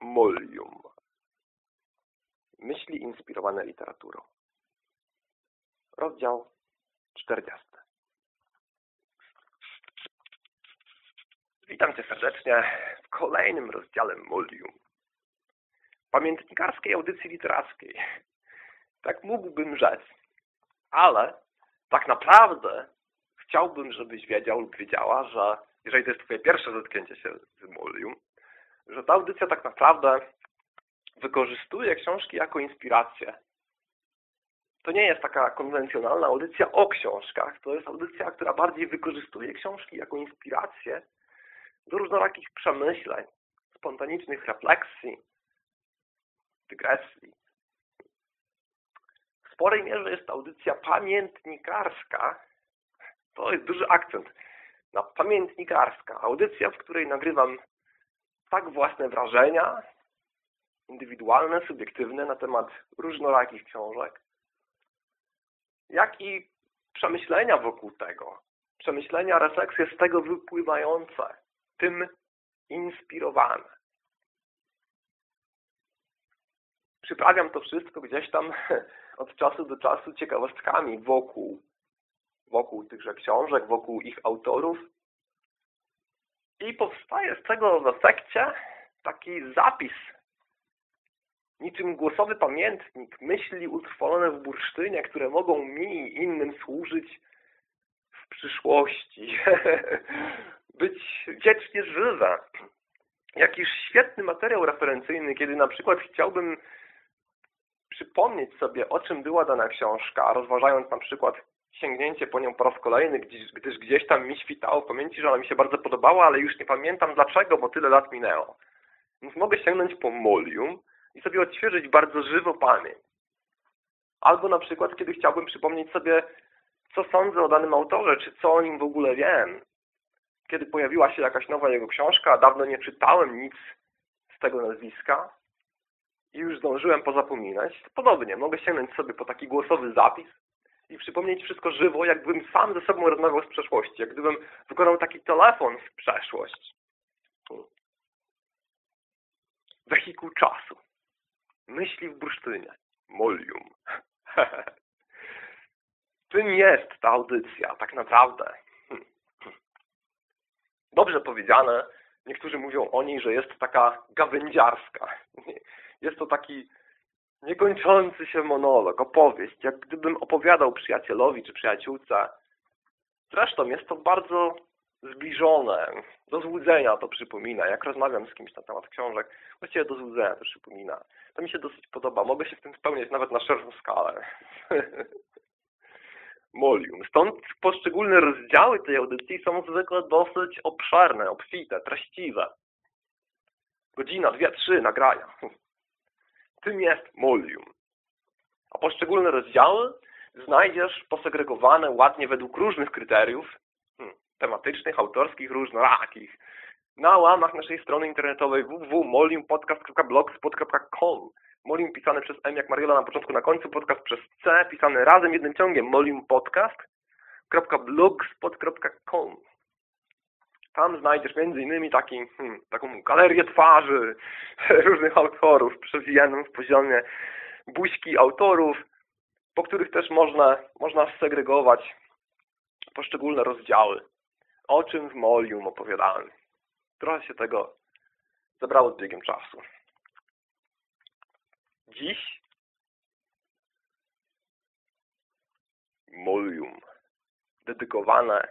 Molium. Myśli inspirowane literaturą. Rozdział 40. Witam Cię serdecznie w kolejnym rozdziale Molium. Pamiętnikarskiej audycji literackiej. Tak mógłbym rzec. Ale tak naprawdę chciałbym, żebyś wiedział lub wiedziała, że jeżeli to jest Twoje pierwsze zetknięcie się z Molium, że ta audycja tak naprawdę wykorzystuje książki jako inspirację. To nie jest taka konwencjonalna audycja o książkach, to jest audycja, która bardziej wykorzystuje książki jako inspirację do różnorakich przemyśleń, spontanicznych refleksji, dygresji. W sporej mierze jest audycja pamiętnikarska. To jest duży akcent na pamiętnikarska. Audycja, w której nagrywam tak własne wrażenia, indywidualne, subiektywne na temat różnorakich książek, jak i przemyślenia wokół tego. Przemyślenia, refleksje z tego wypływające, tym inspirowane. Przyprawiam to wszystko gdzieś tam od czasu do czasu ciekawostkami wokół, wokół tychże książek, wokół ich autorów, i powstaje z tego w efekcie taki zapis, niczym głosowy pamiętnik, myśli utrwalone w bursztynie, które mogą mi i innym służyć w przyszłości. Być wiecznie żywe. Jakiś świetny materiał referencyjny, kiedy na przykład chciałbym przypomnieć sobie, o czym była dana książka, rozważając na przykład sięgnięcie po nią po raz kolejny, gdyż, gdyż gdzieś tam mi świtało w pamięci, że ona mi się bardzo podobała, ale już nie pamiętam dlaczego, bo tyle lat minęło. Więc mogę sięgnąć po Molium i sobie odświeżyć bardzo żywo pamięć. Albo na przykład, kiedy chciałbym przypomnieć sobie, co sądzę o danym autorze, czy co o nim w ogóle wiem. Kiedy pojawiła się jakaś nowa jego książka, dawno nie czytałem nic z tego nazwiska i już zdążyłem pozapominać, to podobnie, mogę sięgnąć sobie po taki głosowy zapis i przypomnieć wszystko żywo, jakbym sam ze sobą rozmawiał z przeszłości, jak gdybym wykonał taki telefon w przeszłość. Wehikuł czasu. Myśli w bursztynie. Molium. Tym jest ta audycja, tak naprawdę. Dobrze powiedziane, niektórzy mówią o niej, że jest taka gawędziarska. Jest to taki niekończący się monolog, opowieść, jak gdybym opowiadał przyjacielowi czy przyjaciółce. Zresztą jest to bardzo zbliżone, do złudzenia to przypomina. Jak rozmawiam z kimś na temat książek, właściwie do złudzenia to przypomina. To mi się dosyć podoba. Mogę się w tym spełniać nawet na szerszą skalę. Molium. Stąd poszczególne rozdziały tej audycji są zwykle dosyć obszerne, obfite, treściwe. Godzina, dwie, trzy nagrania tym jest Molium. A poszczególne rozdziały znajdziesz posegregowane ładnie według różnych kryteriów hmm, tematycznych, autorskich, różnorakich. Na łamach naszej strony internetowej www.moliumpodcast.blogspot.com Molium pisane przez M jak Mariola na początku, na końcu, podcast przez C, pisane razem jednym ciągiem, moliumpodcast.blogspot.com tam znajdziesz innymi taki, hmm, taką galerię twarzy różnych autorów, przewijaną w poziomie buźki autorów, po których też można, można segregować poszczególne rozdziały. O czym w Molium opowiadałem. Trochę się tego zebrało z biegiem czasu. Dziś Molium dedykowane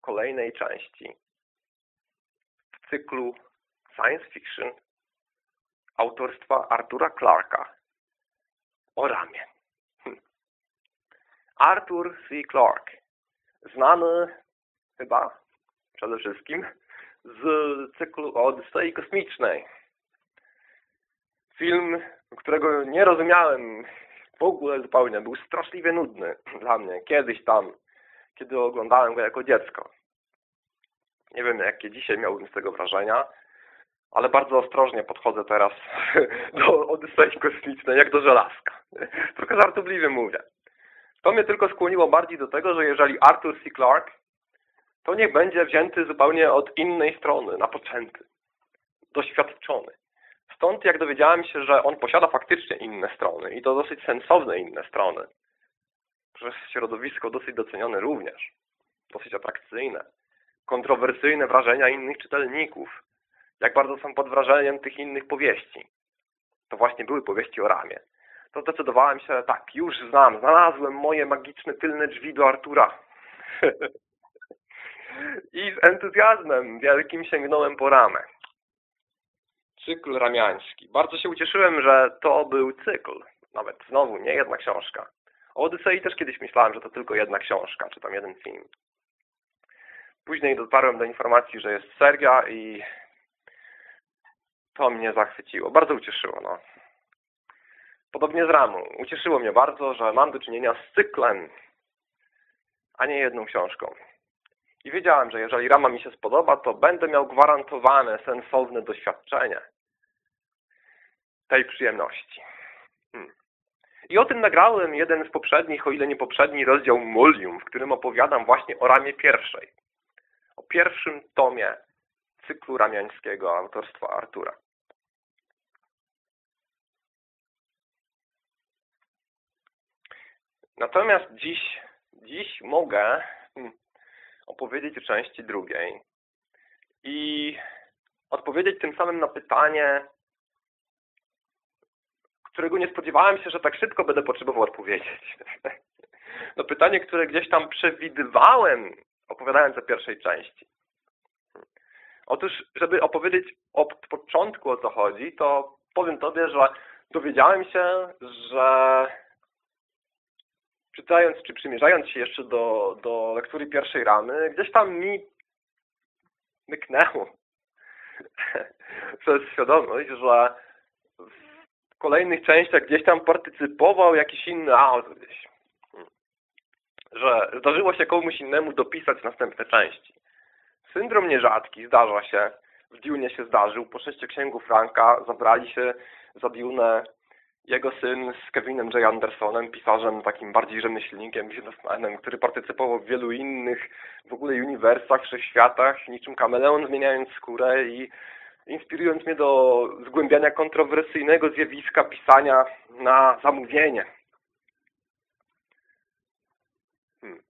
kolejnej części cyklu science fiction autorstwa Artura Clarka o ramię. Hm. Arthur C. Clarke, znany chyba przede wszystkim z cyklu Odysei Kosmicznej. Film, którego nie rozumiałem w ogóle zupełnie, był straszliwie nudny dla mnie kiedyś tam, kiedy oglądałem go jako dziecko. Nie wiem, jakie dzisiaj miałbym z tego wrażenia, ale bardzo ostrożnie podchodzę teraz do Odysei Kosmicznej, jak do żelazka. Trochę żartobliwie mówię. To mnie tylko skłoniło bardziej do tego, że jeżeli Arthur C. Clarke, to niech będzie wzięty zupełnie od innej strony, napoczęty, doświadczony. Stąd jak dowiedziałem się, że on posiada faktycznie inne strony i to dosyć sensowne inne strony, przez środowisko dosyć docenione również, dosyć atrakcyjne, kontrowersyjne wrażenia innych czytelników, jak bardzo są pod wrażeniem tych innych powieści. To właśnie były powieści o Ramie. To zdecydowałem się, tak, już znam, znalazłem moje magiczne tylne drzwi do Artura. I z entuzjazmem wielkim sięgnąłem po ramę. Cykl ramiański. Bardzo się ucieszyłem, że to był cykl. Nawet znowu, nie jedna książka. O Odysei też kiedyś myślałem, że to tylko jedna książka, czy tam jeden film. Później dotarłem do informacji, że jest seria i to mnie zachwyciło. Bardzo ucieszyło. No. Podobnie z Ramą. Ucieszyło mnie bardzo, że mam do czynienia z cyklem, a nie jedną książką. I wiedziałem, że jeżeli Rama mi się spodoba, to będę miał gwarantowane, sensowne doświadczenie tej przyjemności. Hmm. I o tym nagrałem jeden z poprzednich, o ile nie poprzedni, rozdział Mulium, w którym opowiadam właśnie o ramie pierwszej. O pierwszym tomie cyklu ramiańskiego autorstwa Artura. Natomiast dziś, dziś mogę opowiedzieć o części drugiej i odpowiedzieć tym samym na pytanie, którego nie spodziewałem się, że tak szybko będę potrzebował odpowiedzieć. No pytanie, które gdzieś tam przewidywałem, opowiadając o pierwszej części. Otóż, żeby opowiedzieć od początku o co chodzi, to powiem Tobie, że dowiedziałem się, że czytając czy przymierzając się jeszcze do, do lektury pierwszej ramy, gdzieś tam mi myknęło przez świadomość, że w kolejnych częściach gdzieś tam partycypował jakiś inny autor gdzieś. Że zdarzyło się komuś innemu dopisać następne części. Syndrom nierzadki, zdarza się. W Dune się zdarzył. Po sześciu księgu Franka zabrali się za Dune jego syn z Kevinem J. Andersonem, pisarzem takim bardziej rzemieślnikiem, biznesmenem, który partycypował w wielu innych w ogóle uniwersach, wszechświatach, niczym kameleon zmieniając skórę i inspirując mnie do zgłębiania kontrowersyjnego zjawiska pisania na zamówienie. Hmm.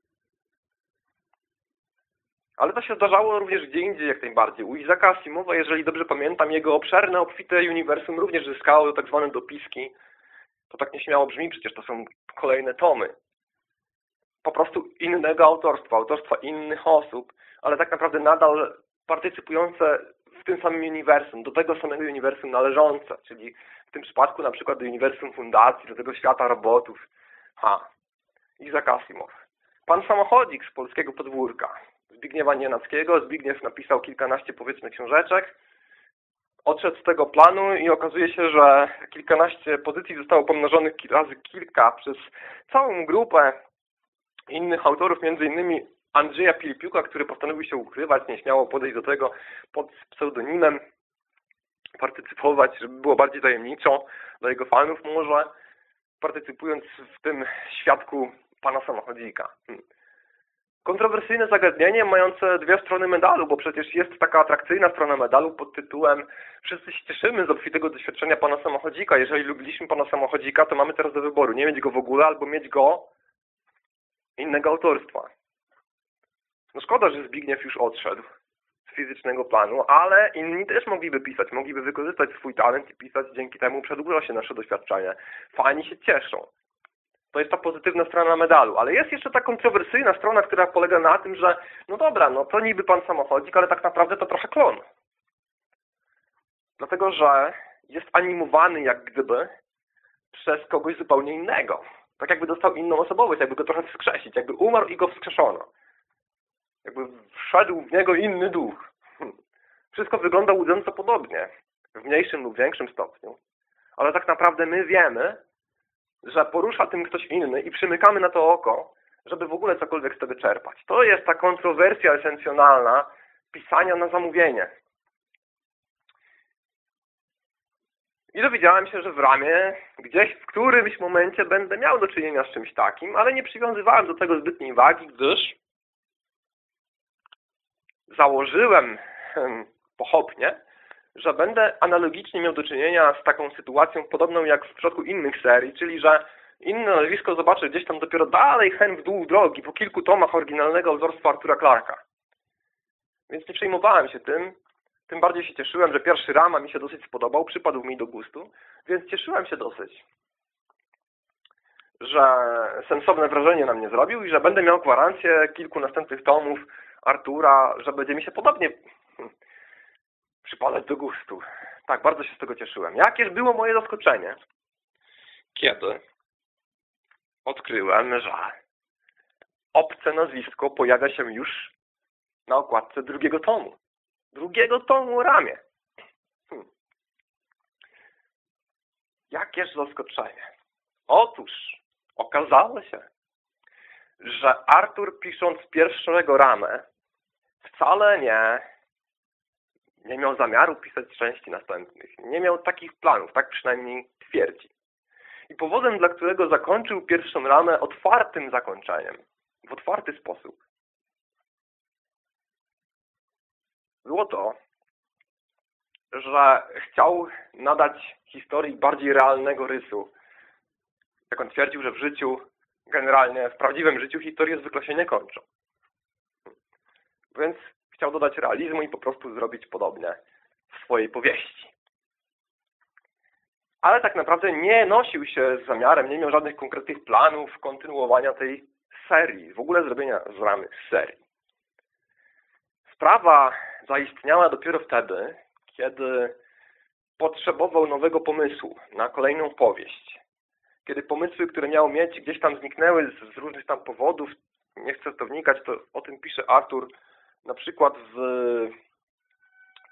Ale to się zdarzało również gdzie indziej jak najbardziej. U Izaka Asimowa, jeżeli dobrze pamiętam, jego obszerne, obfite uniwersum również zyskało tak zwane dopiski. To tak nieśmiało brzmi, przecież to są kolejne tomy. Po prostu innego autorstwa, autorstwa innych osób, ale tak naprawdę nadal partycypujące w tym samym uniwersum, do tego samego uniwersum należące, czyli w tym przypadku na przykład do uniwersum fundacji, do tego świata robotów. Ha, Izak Asimow. Pan samochodzik z polskiego podwórka. Zbigniewa Nienackiego. Zbigniew napisał kilkanaście powiedzmy książeczek. Odszedł z tego planu i okazuje się, że kilkanaście pozycji zostało pomnożonych razy kilka przez całą grupę innych autorów, między innymi Andrzeja Pilipiuka, który postanowił się ukrywać, nieśmiało podejść do tego pod pseudonimem, partycypować, żeby było bardziej tajemniczo dla jego fanów może, partycypując w tym świadku pana samochodzika. Hmm. Kontrowersyjne zagadnienie mające dwie strony medalu, bo przecież jest taka atrakcyjna strona medalu pod tytułem Wszyscy się cieszymy z obfitego doświadczenia pana samochodzika. Jeżeli lubiliśmy pana samochodzika, to mamy teraz do wyboru nie mieć go w ogóle albo mieć go innego autorstwa. No szkoda, że Zbigniew już odszedł z fizycznego planu, ale inni też mogliby pisać, mogliby wykorzystać swój talent i pisać, dzięki temu przedłuża się nasze doświadczenie. Fani się cieszą. To jest ta pozytywna strona medalu. Ale jest jeszcze ta kontrowersyjna strona, która polega na tym, że no dobra, no to niby pan samochodzik, ale tak naprawdę to trochę klon. Dlatego, że jest animowany jak gdyby przez kogoś zupełnie innego. Tak jakby dostał inną osobowość, jakby go trochę wskrzesić, jakby umarł i go wskrzeszono. Jakby wszedł w niego inny duch. Wszystko wygląda łudząco podobnie, w mniejszym lub większym stopniu. Ale tak naprawdę my wiemy, że porusza tym ktoś inny i przymykamy na to oko, żeby w ogóle cokolwiek z tego czerpać. To jest ta kontrowersja esencjonalna pisania na zamówienie. I dowiedziałem się, że w ramie gdzieś w którymś momencie będę miał do czynienia z czymś takim, ale nie przywiązywałem do tego zbytniej wagi, gdyż założyłem pochopnie, że będę analogicznie miał do czynienia z taką sytuacją podobną jak w przypadku innych serii, czyli że inne nazwisko zobaczę gdzieś tam dopiero dalej hen w dół drogi, po kilku tomach oryginalnego autorstwa Artura Clarka. Więc nie przejmowałem się tym, tym bardziej się cieszyłem, że pierwszy Rama mi się dosyć spodobał, przypadł mi do gustu, więc cieszyłem się dosyć, że sensowne wrażenie na mnie zrobił i że będę miał gwarancję kilku następnych tomów Artura, że będzie mi się podobnie hmm, przypadać do gustu. Tak, bardzo się z tego cieszyłem. Jakież było moje zaskoczenie, kiedy odkryłem, że obce nazwisko pojawia się już na okładce drugiego tomu. Drugiego tomu ramię. Hmm. Jakież zaskoczenie. Otóż okazało się, że Artur pisząc pierwszego ramę wcale nie nie miał zamiaru pisać części następnych. Nie miał takich planów, tak przynajmniej twierdzi. I powodem, dla którego zakończył pierwszą ramę otwartym zakończeniem, w otwarty sposób, było to, że chciał nadać historii bardziej realnego rysu. Jak on twierdził, że w życiu, generalnie w prawdziwym życiu historie zwykle się nie kończą. Więc chciał dodać realizmu i po prostu zrobić podobnie w swojej powieści. Ale tak naprawdę nie nosił się z zamiarem, nie miał żadnych konkretnych planów kontynuowania tej serii, w ogóle zrobienia z ramy serii. Sprawa zaistniała dopiero wtedy, kiedy potrzebował nowego pomysłu na kolejną powieść. Kiedy pomysły, które miał mieć, gdzieś tam zniknęły z, różnych tam powodów, nie chcę to wnikać, to o tym pisze Artur na przykład w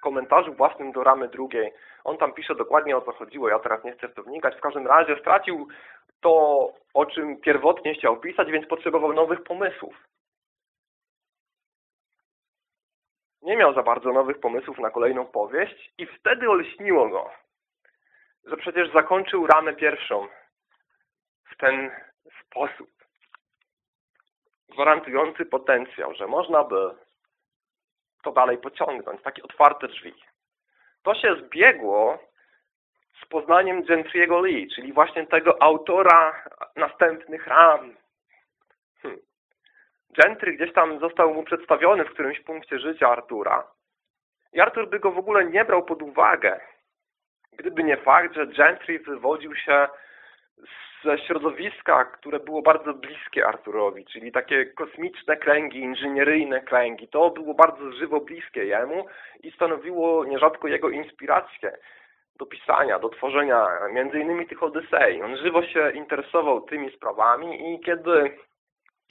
komentarzu własnym do ramy drugiej. On tam pisze dokładnie o co chodziło, ja teraz nie chcę w to wnikać. W każdym razie stracił to, o czym pierwotnie chciał pisać, więc potrzebował nowych pomysłów. Nie miał za bardzo nowych pomysłów na kolejną powieść i wtedy olśniło go, że przecież zakończył ramę pierwszą w ten sposób, gwarantujący potencjał, że można by to dalej pociągnąć, takie otwarte drzwi. To się zbiegło z poznaniem Gentry'ego Lee, czyli właśnie tego autora następnych ram. Hmm. Gentry gdzieś tam został mu przedstawiony w którymś punkcie życia Artura. I Artur by go w ogóle nie brał pod uwagę, gdyby nie fakt, że Gentry wywodził się ze środowiska, które było bardzo bliskie Arturowi, czyli takie kosmiczne kręgi, inżynieryjne kręgi. To było bardzo żywo bliskie jemu i stanowiło nierzadko jego inspirację do pisania, do tworzenia między innymi tych Odysei. On żywo się interesował tymi sprawami i kiedy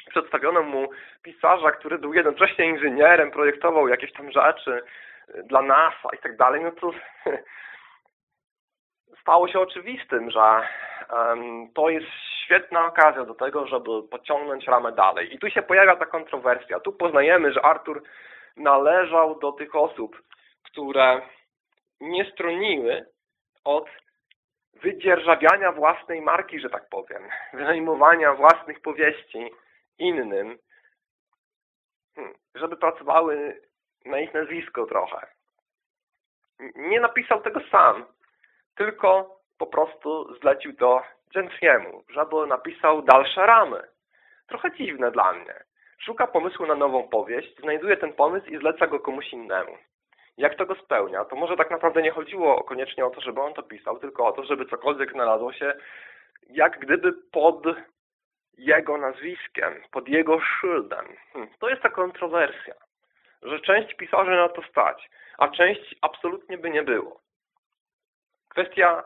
przedstawiono mu pisarza, który był jednocześnie inżynierem, projektował jakieś tam rzeczy dla NASA i tak dalej, no to stało się oczywistym, że to jest świetna okazja do tego, żeby pociągnąć ramę dalej. I tu się pojawia ta kontrowersja. Tu poznajemy, że Artur należał do tych osób, które nie stroniły od wydzierżawiania własnej marki, że tak powiem, wynajmowania własnych powieści innym, hmm, żeby pracowały na ich nazwisko trochę. Nie napisał tego sam, tylko po prostu zlecił to Gentry'emu, żeby napisał dalsze ramy. Trochę dziwne dla mnie. Szuka pomysłu na nową powieść, znajduje ten pomysł i zleca go komuś innemu. Jak to go spełnia? To może tak naprawdę nie chodziło koniecznie o to, żeby on to pisał, tylko o to, żeby cokolwiek znalazło się jak gdyby pod jego nazwiskiem, pod jego szyldem. Hmm, to jest ta kontrowersja, że część pisarzy na to stać, a część absolutnie by nie było. Kwestia,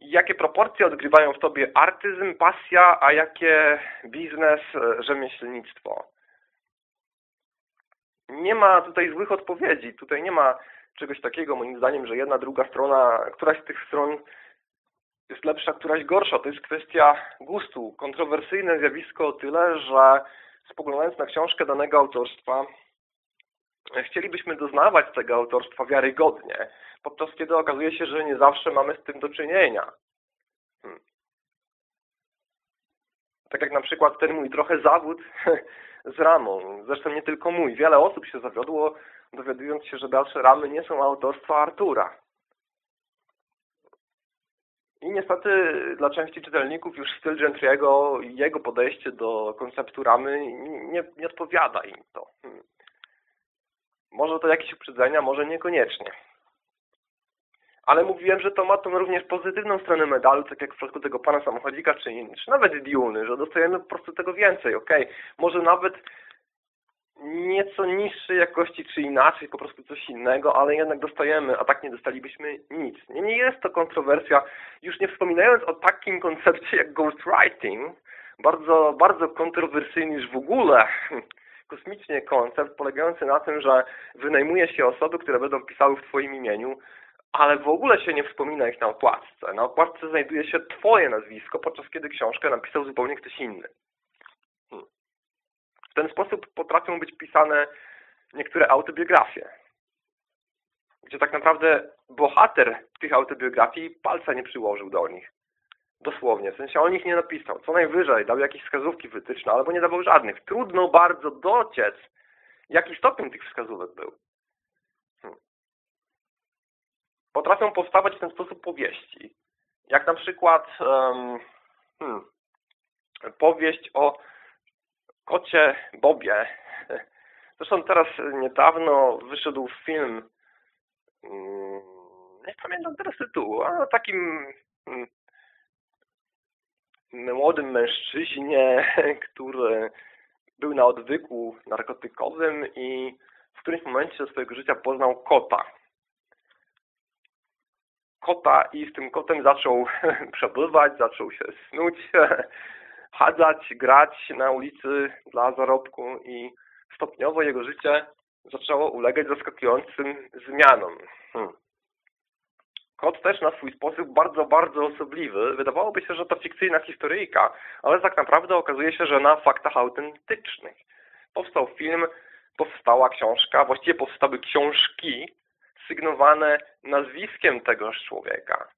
jakie proporcje odgrywają w tobie artyzm, pasja, a jakie biznes, e, rzemieślnictwo. Nie ma tutaj złych odpowiedzi. Tutaj nie ma czegoś takiego, moim zdaniem, że jedna, druga strona, któraś z tych stron jest lepsza, któraś gorsza. To jest kwestia gustu. Kontrowersyjne zjawisko o tyle, że spoglądając na książkę danego autorstwa, chcielibyśmy doznawać tego autorstwa wiarygodnie, podczas kiedy okazuje się, że nie zawsze mamy z tym do czynienia. Hmm. Tak jak na przykład ten mój trochę zawód z ramą. Zresztą nie tylko mój. Wiele osób się zawiodło, dowiadując się, że dalsze ramy nie są autorstwa Artura. I niestety dla części czytelników już styl Gentry'ego i jego podejście do konceptu ramy nie, nie odpowiada im to. Hmm. Może to jakieś uprzedzenia, może niekoniecznie. Ale mówiłem, że to ma tą również pozytywną stronę medalu, tak jak w przypadku tego pana samochodzika, czy, czy nawet Diuny, że dostajemy po prostu tego więcej, ok? Może nawet nieco niższej jakości, czy inaczej, po prostu coś innego, ale jednak dostajemy, a tak nie dostalibyśmy nic. Niemniej jest to kontrowersja, już nie wspominając o takim koncepcie jak ghostwriting, bardzo, bardzo kontrowersyjny już w ogóle kosmicznie koncept polegający na tym, że wynajmuje się osoby, które będą pisały w Twoim imieniu, ale w ogóle się nie wspomina ich na okładce. Na okładce znajduje się Twoje nazwisko, podczas kiedy książkę napisał zupełnie ktoś inny. Hmm. W ten sposób potrafią być pisane niektóre autobiografie, gdzie tak naprawdę bohater tych autobiografii palca nie przyłożył do nich. Dosłownie, w sensie on ich nie napisał. Co najwyżej dał jakieś wskazówki wytyczne, albo nie dawał żadnych. Trudno bardzo dociec, jaki stopień tych wskazówek był. Hmm. Potrafią powstawać w ten sposób powieści. Jak na przykład um, hmm, powieść o kocie Bobie. Zresztą teraz niedawno wyszedł film, hmm, nie pamiętam teraz tytułu, a takim hmm, młodym mężczyźnie, który był na odwyku narkotykowym i w którymś momencie swojego życia poznał kota. Kota i z tym kotem zaczął przebywać, zaczął się snuć, chadzać, grać na ulicy dla zarobku i stopniowo jego życie zaczęło ulegać zaskakującym zmianom. Hmm. Kot też na swój sposób bardzo, bardzo osobliwy. Wydawałoby się, że to fikcyjna historyjka, ale tak naprawdę okazuje się, że na faktach autentycznych. Powstał film, powstała książka, właściwie powstały książki sygnowane nazwiskiem tegoż człowieka,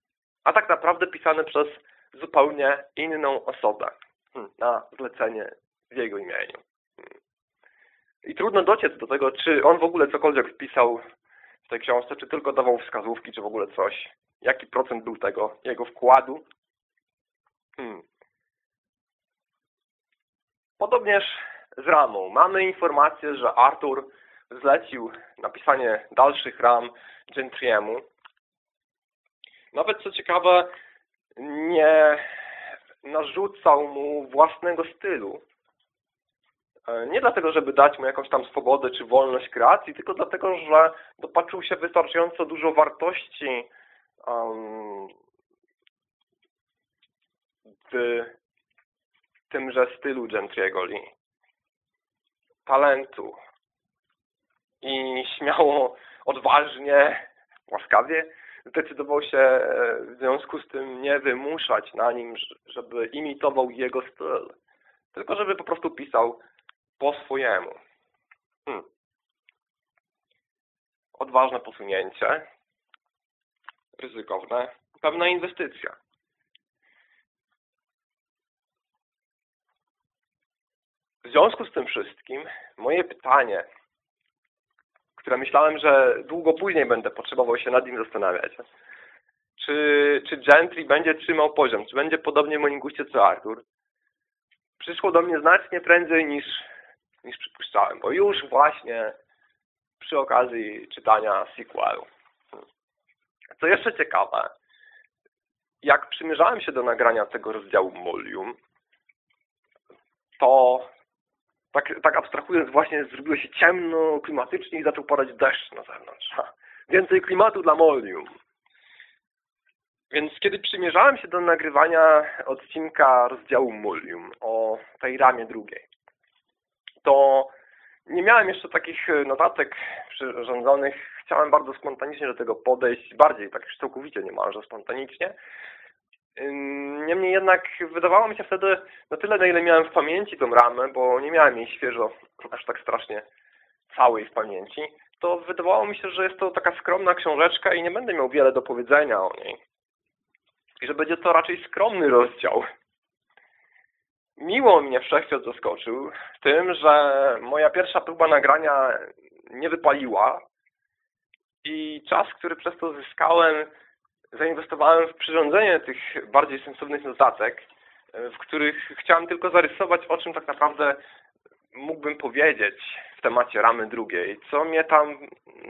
a tak naprawdę pisane przez zupełnie inną osobę hmm, na zlecenie w jego imieniu. Hmm. I trudno dociec do tego, czy on w ogóle cokolwiek wpisał tej książce, czy tylko dawał wskazówki, czy w ogóle coś. Jaki procent był tego, jego wkładu. Hmm. Podobnież z ramą. Mamy informację, że Arthur zlecił napisanie dalszych ram Gentry'emu. Nawet co ciekawe, nie narzucał mu własnego stylu. E, nie dlatego, żeby dać mu jakąś tam swobodę czy wolność kreacji, tylko dlatego, że dopatrzył się wystarczająco dużo wartości w tymże stylu Gentry'ego Lee. Talentu. I śmiało, odważnie, łaskawie zdecydował się e, w związku z tym nie wymuszać na nim, żeby imitował jego styl, tylko żeby po prostu pisał po swojemu. Hmm. Odważne posunięcie, ryzykowne, pewna inwestycja. W związku z tym wszystkim moje pytanie, które myślałem, że długo później będę potrzebował się nad nim zastanawiać, czy, czy Gentry będzie trzymał poziom, czy będzie podobnie w moim guście co Arthur, przyszło do mnie znacznie prędzej niż niż przypuszczałem, bo już właśnie przy okazji czytania sequelu. Co jeszcze ciekawe, jak przymierzałem się do nagrania tego rozdziału Molium, to tak, tak abstrahując właśnie zrobiło się ciemno, klimatycznie i zaczął padać deszcz na zewnątrz. Ha, więcej klimatu dla Molium. Więc kiedy przymierzałem się do nagrywania odcinka rozdziału Molium o tej ramie drugiej, to nie miałem jeszcze takich e, notatek przyrządzonych. Chciałem bardzo spontanicznie do tego podejść, bardziej tak całkowicie niemalże spontanicznie. Niemniej jednak wydawało mi się wtedy na tyle, na ile miałem w pamięci tą ramę, bo nie miałem jej świeżo, aż tak strasznie całej w pamięci, to wydawało mi się, że jest to taka skromna książeczka i nie będę miał wiele do powiedzenia o niej. I że będzie to raczej skromny rozdział miło mnie wszechświat zaskoczył tym, że moja pierwsza próba nagrania nie wypaliła i czas, który przez to zyskałem zainwestowałem w przyrządzenie tych bardziej sensownych notatek, w których chciałem tylko zarysować, o czym tak naprawdę mógłbym powiedzieć w temacie ramy drugiej, co mnie tam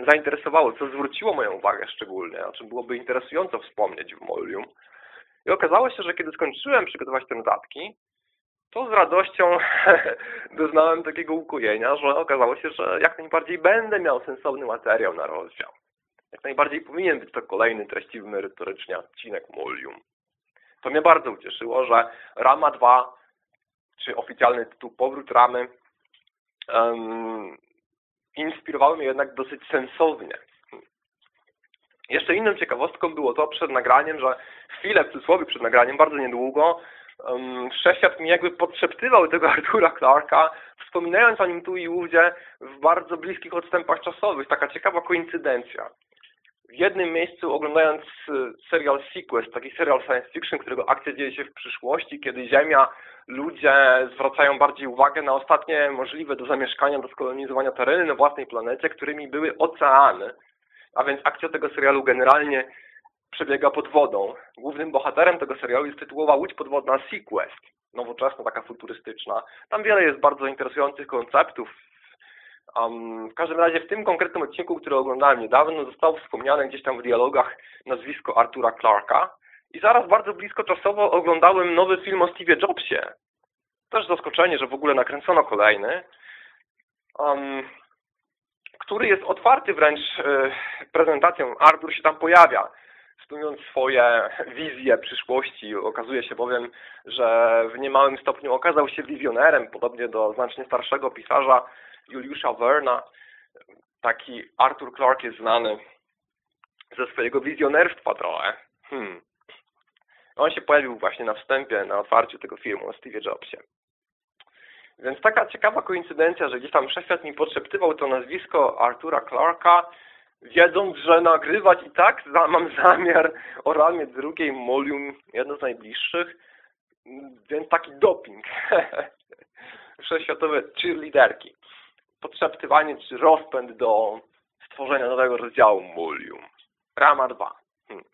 zainteresowało, co zwróciło moją uwagę szczególnie, o czym byłoby interesująco wspomnieć w Molium. I okazało się, że kiedy skończyłem przygotować te notatki, to z radością doznałem takiego ukojenia, że okazało się, że jak najbardziej będę miał sensowny materiał na rozdział. Jak najbardziej powinien być to kolejny treściwy merytorycznie odcinek Molium. To mnie bardzo ucieszyło, że Rama 2, czy oficjalny tytuł Powrót Ramy, um, inspirowały mnie jednak dosyć sensownie. Jeszcze inną ciekawostką było to przed nagraniem, że chwilę w cudzysłowie przed nagraniem, bardzo niedługo, um, mi jakby podszeptywał tego Artura Clarka, wspominając o nim tu i ówdzie w bardzo bliskich odstępach czasowych. Taka ciekawa koincydencja. W jednym miejscu oglądając e, serial Sequest, taki serial science fiction, którego akcja dzieje się w przyszłości, kiedy Ziemia, ludzie zwracają bardziej uwagę na ostatnie możliwe do zamieszkania, do skolonizowania tereny na własnej planecie, którymi były oceany. A więc akcja tego serialu generalnie przebiega pod wodą. Głównym bohaterem tego serialu jest tytułowa łódź podwodna Sequest, nowoczesna, taka futurystyczna. Tam wiele jest bardzo interesujących konceptów. Um, w każdym razie w tym konkretnym odcinku, który oglądałem niedawno, zostało wspomniane gdzieś tam w dialogach nazwisko Artura Clarka i zaraz bardzo blisko czasowo oglądałem nowy film o Steve'ie Jobsie. Też zaskoczenie, że w ogóle nakręcono kolejny. Um, który jest otwarty wręcz e, prezentacją. Artur się tam pojawia, studiując swoje wizje przyszłości. Okazuje się bowiem, że w niemałym stopniu okazał się wizjonerem, podobnie do znacznie starszego pisarza Juliusza Werna. Taki Arthur Clarke jest znany ze swojego wizjonerstwa trochę. Hmm. On się pojawił właśnie na wstępie, na otwarciu tego filmu o Steve Jobsie. Więc taka ciekawa koincydencja, że gdzieś tam wszechświat mi podszeptywał to nazwisko Artura Clarka, wiedząc, że nagrywać i tak mam zamiar o ramie drugiej Molium, jedno z najbliższych, więc taki doping. Wszechświatowe cheerleaderki. Podszeptywanie czy rozpęd do stworzenia nowego rozdziału Molium. Rama 2. Hmm.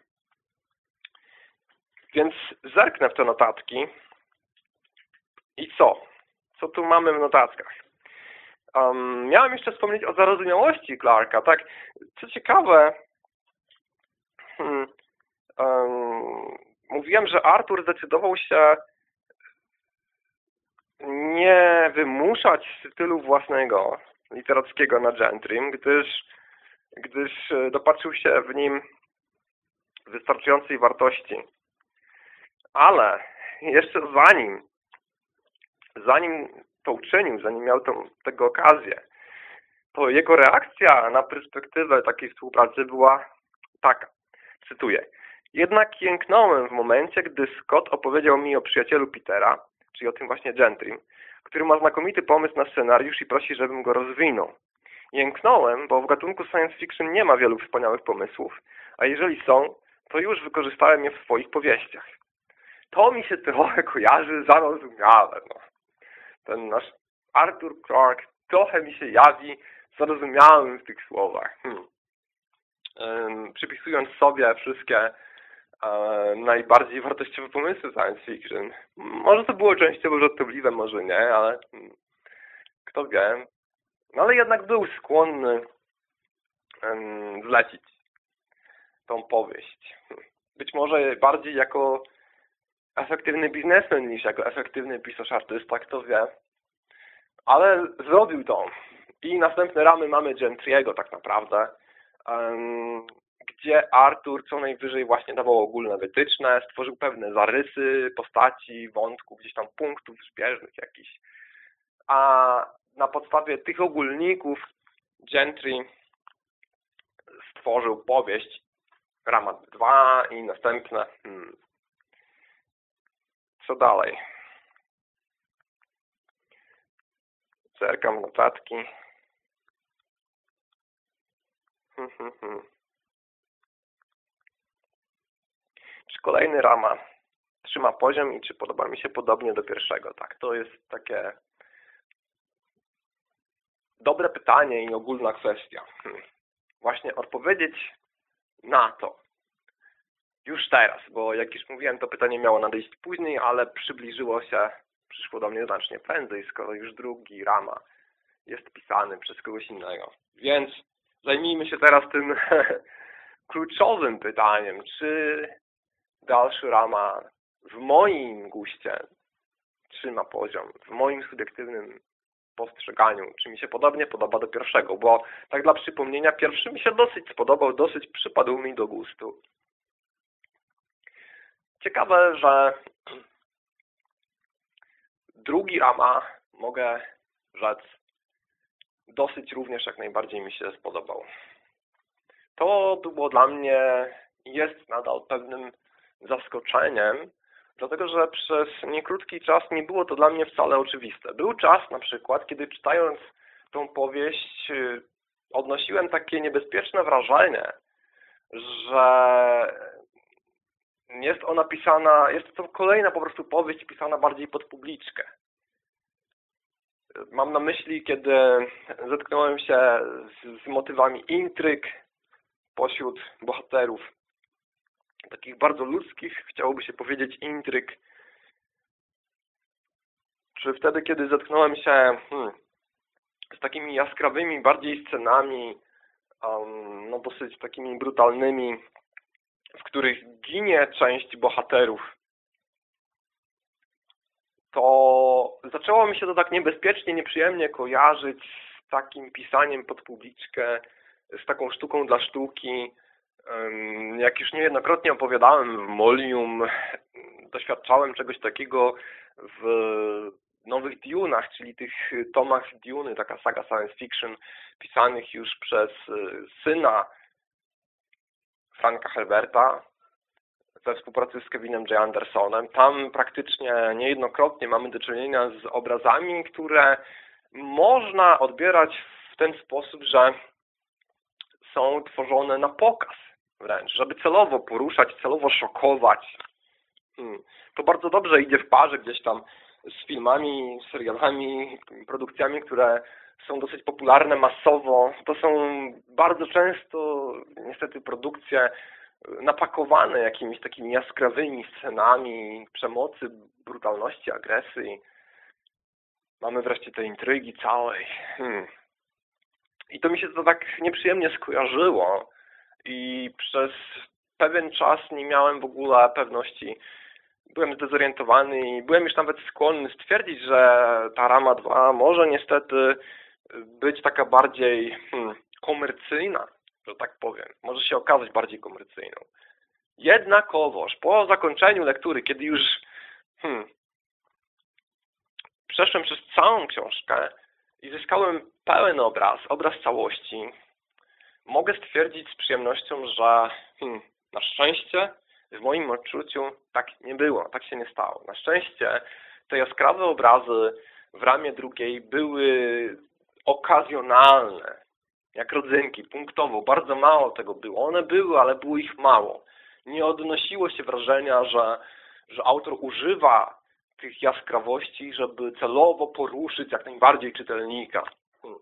Więc zerknę w te notatki. I co? co tu mamy w notatkach. Um, miałem jeszcze wspomnieć o zarozumiałości Clarka. Tak, co ciekawe, hmm, um, mówiłem, że Arthur zdecydował się nie wymuszać stylu własnego literackiego na Gentry, gdyż, gdyż dopatrzył się w nim wystarczającej wartości. Ale jeszcze zanim zanim to uczynił, zanim miał tą, tego okazję, to jego reakcja na perspektywę takiej współpracy była taka, cytuję, jednak jęknąłem w momencie, gdy Scott opowiedział mi o przyjacielu Petera, czyli o tym właśnie Gentry, który ma znakomity pomysł na scenariusz i prosi, żebym go rozwinął. Jęknąłem, bo w gatunku science fiction nie ma wielu wspaniałych pomysłów, a jeżeli są, to już wykorzystałem je w swoich powieściach. To mi się trochę kojarzy zarozumiałe. No ten nasz Arthur Clarke trochę mi się jawi zrozumiałym w tych słowach. Hmm. Przypisując sobie wszystkie e, najbardziej wartościowe pomysły science fiction. Może to było częściowo żartobliwe, może nie, ale hmm, kto wie. No ale jednak był skłonny zlecić tą powieść. Być może bardziej jako efektywny biznesmen niż jako efektywny pisarz artysta, kto wie. Ale zrobił to. I następne ramy mamy Gentry'ego tak naprawdę, gdzie Artur co najwyżej właśnie dawał ogólne wytyczne, stworzył pewne zarysy postaci, wątków, gdzieś tam punktów zbieżnych jakichś. A na podstawie tych ogólników Gentry stworzył powieść Rama 2 i następne hmm, co dalej? Zerkam notatki. Hmm, hmm, hmm. Czy kolejny rama trzyma poziom i czy podoba mi się podobnie do pierwszego? Tak, to jest takie dobre pytanie i ogólna kwestia. Właśnie odpowiedzieć na to, już teraz, bo jak już mówiłem, to pytanie miało nadejść później, ale przybliżyło się, przyszło do mnie znacznie prędzej, skoro już drugi rama jest pisany przez kogoś innego. Więc zajmijmy się teraz tym kluczowym pytaniem, czy dalszy rama w moim guście trzyma poziom, w moim subiektywnym postrzeganiu, czy mi się podobnie podoba do pierwszego, bo tak dla przypomnienia, pierwszy mi się dosyć spodobał, dosyć przypadł mi do gustu. Ciekawe, że drugi rama, mogę rzec, dosyć również jak najbardziej mi się spodobał. To było dla mnie jest nadal pewnym zaskoczeniem, dlatego że przez niekrótki czas nie było to dla mnie wcale oczywiste. Był czas na przykład, kiedy czytając tą powieść odnosiłem takie niebezpieczne wrażenie, że jest ona pisana, jest to kolejna po prostu powieść pisana bardziej pod publiczkę. Mam na myśli, kiedy zetknąłem się z, z motywami intryg pośród bohaterów, takich bardzo ludzkich, chciałoby się powiedzieć, intryg, czy wtedy, kiedy zetknąłem się hmm, z takimi jaskrawymi bardziej scenami, um, no dosyć takimi brutalnymi, w których ginie część bohaterów, to zaczęło mi się to tak niebezpiecznie, nieprzyjemnie kojarzyć z takim pisaniem pod publiczkę, z taką sztuką dla sztuki. Jak już niejednokrotnie opowiadałem w Molium, doświadczałem czegoś takiego w nowych Dunach, czyli tych tomach Duny, taka saga science fiction pisanych już przez syna Franka Herberta we współpracy z Kevinem J. Andersonem. Tam praktycznie niejednokrotnie mamy do czynienia z obrazami, które można odbierać w ten sposób, że są tworzone na pokaz wręcz, żeby celowo poruszać, celowo szokować. Hmm. To bardzo dobrze idzie w parze gdzieś tam z filmami, serialami, produkcjami, które są dosyć popularne masowo. To są bardzo często niestety produkcje napakowane jakimiś takimi jaskrawymi scenami przemocy, brutalności, agresji. Mamy wreszcie te intrygi całej. Hmm. I to mi się to tak nieprzyjemnie skojarzyło i przez pewien czas nie miałem w ogóle pewności. Byłem zdezorientowany i byłem już nawet skłonny stwierdzić, że ta Rama 2 może niestety być taka bardziej hmm, komercyjna, że tak powiem. Może się okazać bardziej komercyjną. Jednakowoż po zakończeniu lektury, kiedy już hmm, przeszłem przez całą książkę i zyskałem pełen obraz, obraz całości, mogę stwierdzić z przyjemnością, że hmm, na szczęście w moim odczuciu tak nie było, tak się nie stało. Na szczęście te jaskrawe obrazy w ramie drugiej były okazjonalne, jak rodzynki, punktowo. Bardzo mało tego było. One były, ale było ich mało. Nie odnosiło się wrażenia, że, że autor używa tych jaskrawości, żeby celowo poruszyć jak najbardziej czytelnika. Hmm.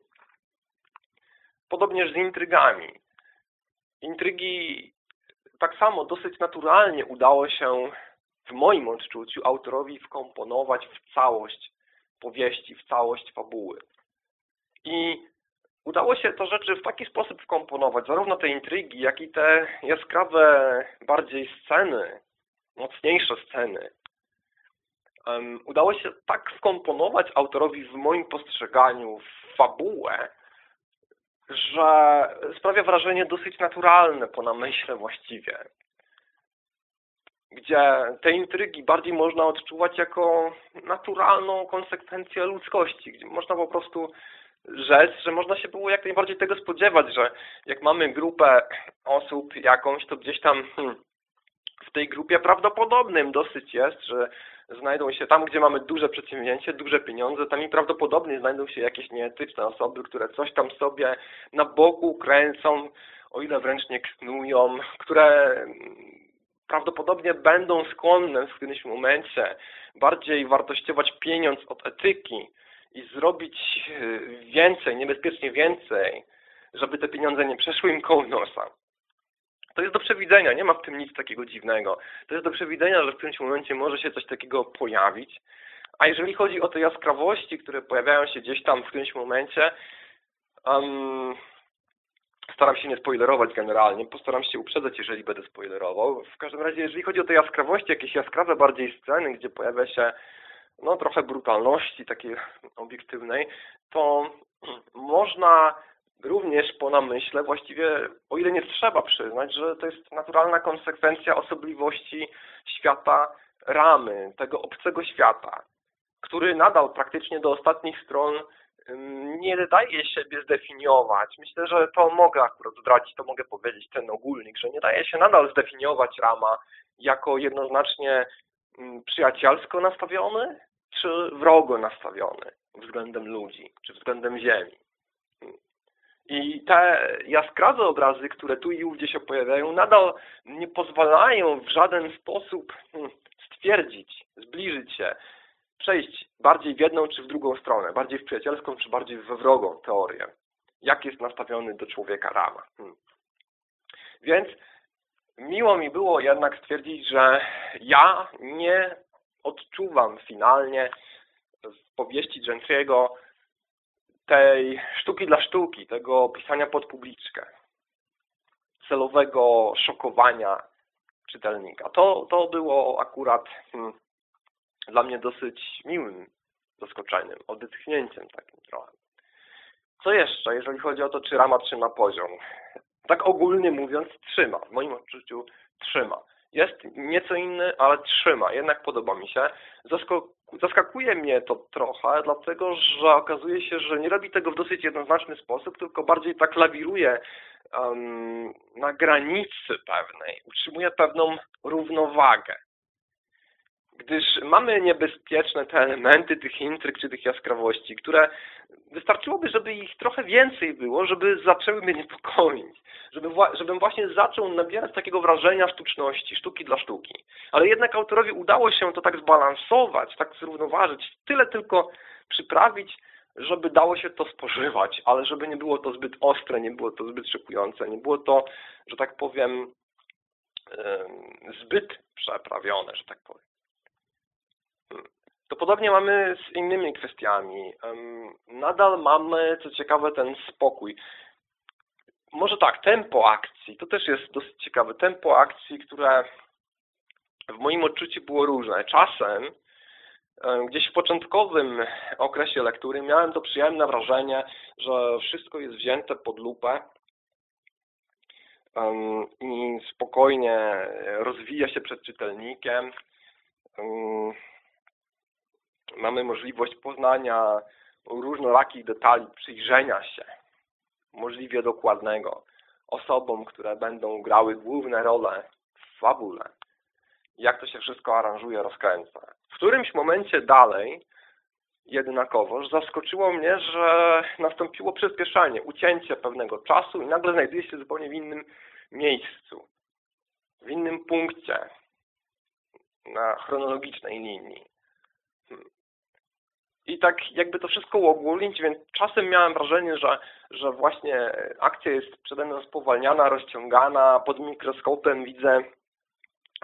Podobnież z intrygami. Intrygi tak samo dosyć naturalnie udało się w moim odczuciu autorowi wkomponować w całość powieści, w całość fabuły. I udało się to rzeczy w taki sposób wkomponować, zarówno te intrygi, jak i te jaskrawe bardziej sceny, mocniejsze sceny. Um, udało się tak wkomponować autorowi w moim postrzeganiu w fabułę, że sprawia wrażenie dosyć naturalne po namyśle właściwie. Gdzie te intrygi bardziej można odczuwać jako naturalną konsekwencję ludzkości, gdzie można po prostu rzec, że można się było jak najbardziej tego spodziewać, że jak mamy grupę osób jakąś, to gdzieś tam hmm, w tej grupie prawdopodobnym dosyć jest, że znajdą się tam, gdzie mamy duże przedsięwzięcie, duże pieniądze, tam i prawdopodobnie znajdą się jakieś nieetyczne osoby, które coś tam sobie na boku kręcą, o ile wręcz nie knują, które prawdopodobnie będą skłonne w którymś momencie bardziej wartościować pieniądz od etyki, i zrobić e, więcej, niebezpiecznie więcej, żeby te pieniądze nie przeszły im koło nosa. To jest do przewidzenia, nie ma w tym nic takiego dziwnego. To jest do przewidzenia, że w którymś momencie może się coś takiego pojawić. A jeżeli chodzi o te jaskrawości, które pojawiają się gdzieś tam w którymś momencie, um, staram się nie spoilerować generalnie, postaram się uprzedzać, jeżeli będę spoilerował. W każdym razie, jeżeli chodzi o te jaskrawości, jakieś jaskrawe bardziej sceny, gdzie pojawia się no, trochę brutalności takiej obiektywnej, to można również po namyśle, właściwie o ile nie trzeba przyznać, że to jest naturalna konsekwencja osobliwości świata ramy, tego obcego świata, który nadal praktycznie do ostatnich stron nie daje siebie zdefiniować. Myślę, że to mogę akurat zdradzić, to mogę powiedzieć, ten ogólnik, że nie daje się nadal zdefiniować rama jako jednoznacznie przyjacielsko nastawiony, czy wrogo nastawiony względem ludzi, czy względem ziemi. I te jaskrawe obrazy, które tu i ówdzie się pojawiają, nadal nie pozwalają w żaden sposób hmm, stwierdzić, zbliżyć się, przejść bardziej w jedną czy w drugą stronę, bardziej w przyjacielską czy bardziej we wrogą teorię. Jak jest nastawiony do człowieka Rama. Hmm. Więc miło mi było jednak stwierdzić, że ja nie odczuwam finalnie w powieści Gentry'ego tej sztuki dla sztuki, tego pisania pod publiczkę, celowego szokowania czytelnika. To, to było akurat hmm, dla mnie dosyć miłym zaskoczeniem, odetchnięciem takim trochę. Co jeszcze, jeżeli chodzi o to, czy rama trzyma poziom? Tak ogólnie mówiąc, trzyma. W moim odczuciu trzyma. Jest nieco inny, ale trzyma. Jednak podoba mi się. Zaskakuje mnie to trochę, dlatego że okazuje się, że nie robi tego w dosyć jednoznaczny sposób, tylko bardziej tak lawiruje um, na granicy pewnej. Utrzymuje pewną równowagę gdyż mamy niebezpieczne te elementy tych intryg czy tych jaskrawości, które wystarczyłoby, żeby ich trochę więcej było, żeby zaczęły mnie niepokoić, żeby, żebym właśnie zaczął nabierać takiego wrażenia sztuczności, sztuki dla sztuki. Ale jednak autorowi udało się to tak zbalansować, tak zrównoważyć, tyle tylko przyprawić, żeby dało się to spożywać, ale żeby nie było to zbyt ostre, nie było to zbyt szykujące, nie było to, że tak powiem, zbyt przeprawione, że tak powiem. To podobnie mamy z innymi kwestiami. Nadal mamy, co ciekawe, ten spokój. Może tak, tempo akcji, to też jest dosyć ciekawe. Tempo akcji, które w moim odczuciu było różne. Czasem, gdzieś w początkowym okresie lektury miałem to przyjemne wrażenie, że wszystko jest wzięte pod lupę i spokojnie rozwija się przed czytelnikiem mamy możliwość poznania różnorakich detali, przyjrzenia się możliwie dokładnego osobom, które będą grały główne role w fabule. Jak to się wszystko aranżuje, rozkręca. W którymś momencie dalej jednakowoż zaskoczyło mnie, że nastąpiło przyspieszanie, ucięcie pewnego czasu i nagle znajduje się zupełnie w innym miejscu, w innym punkcie na chronologicznej linii. I tak jakby to wszystko uogólnić, więc czasem miałem wrażenie, że, że właśnie akcja jest przede mną spowalniana, rozciągana, pod mikroskopem widzę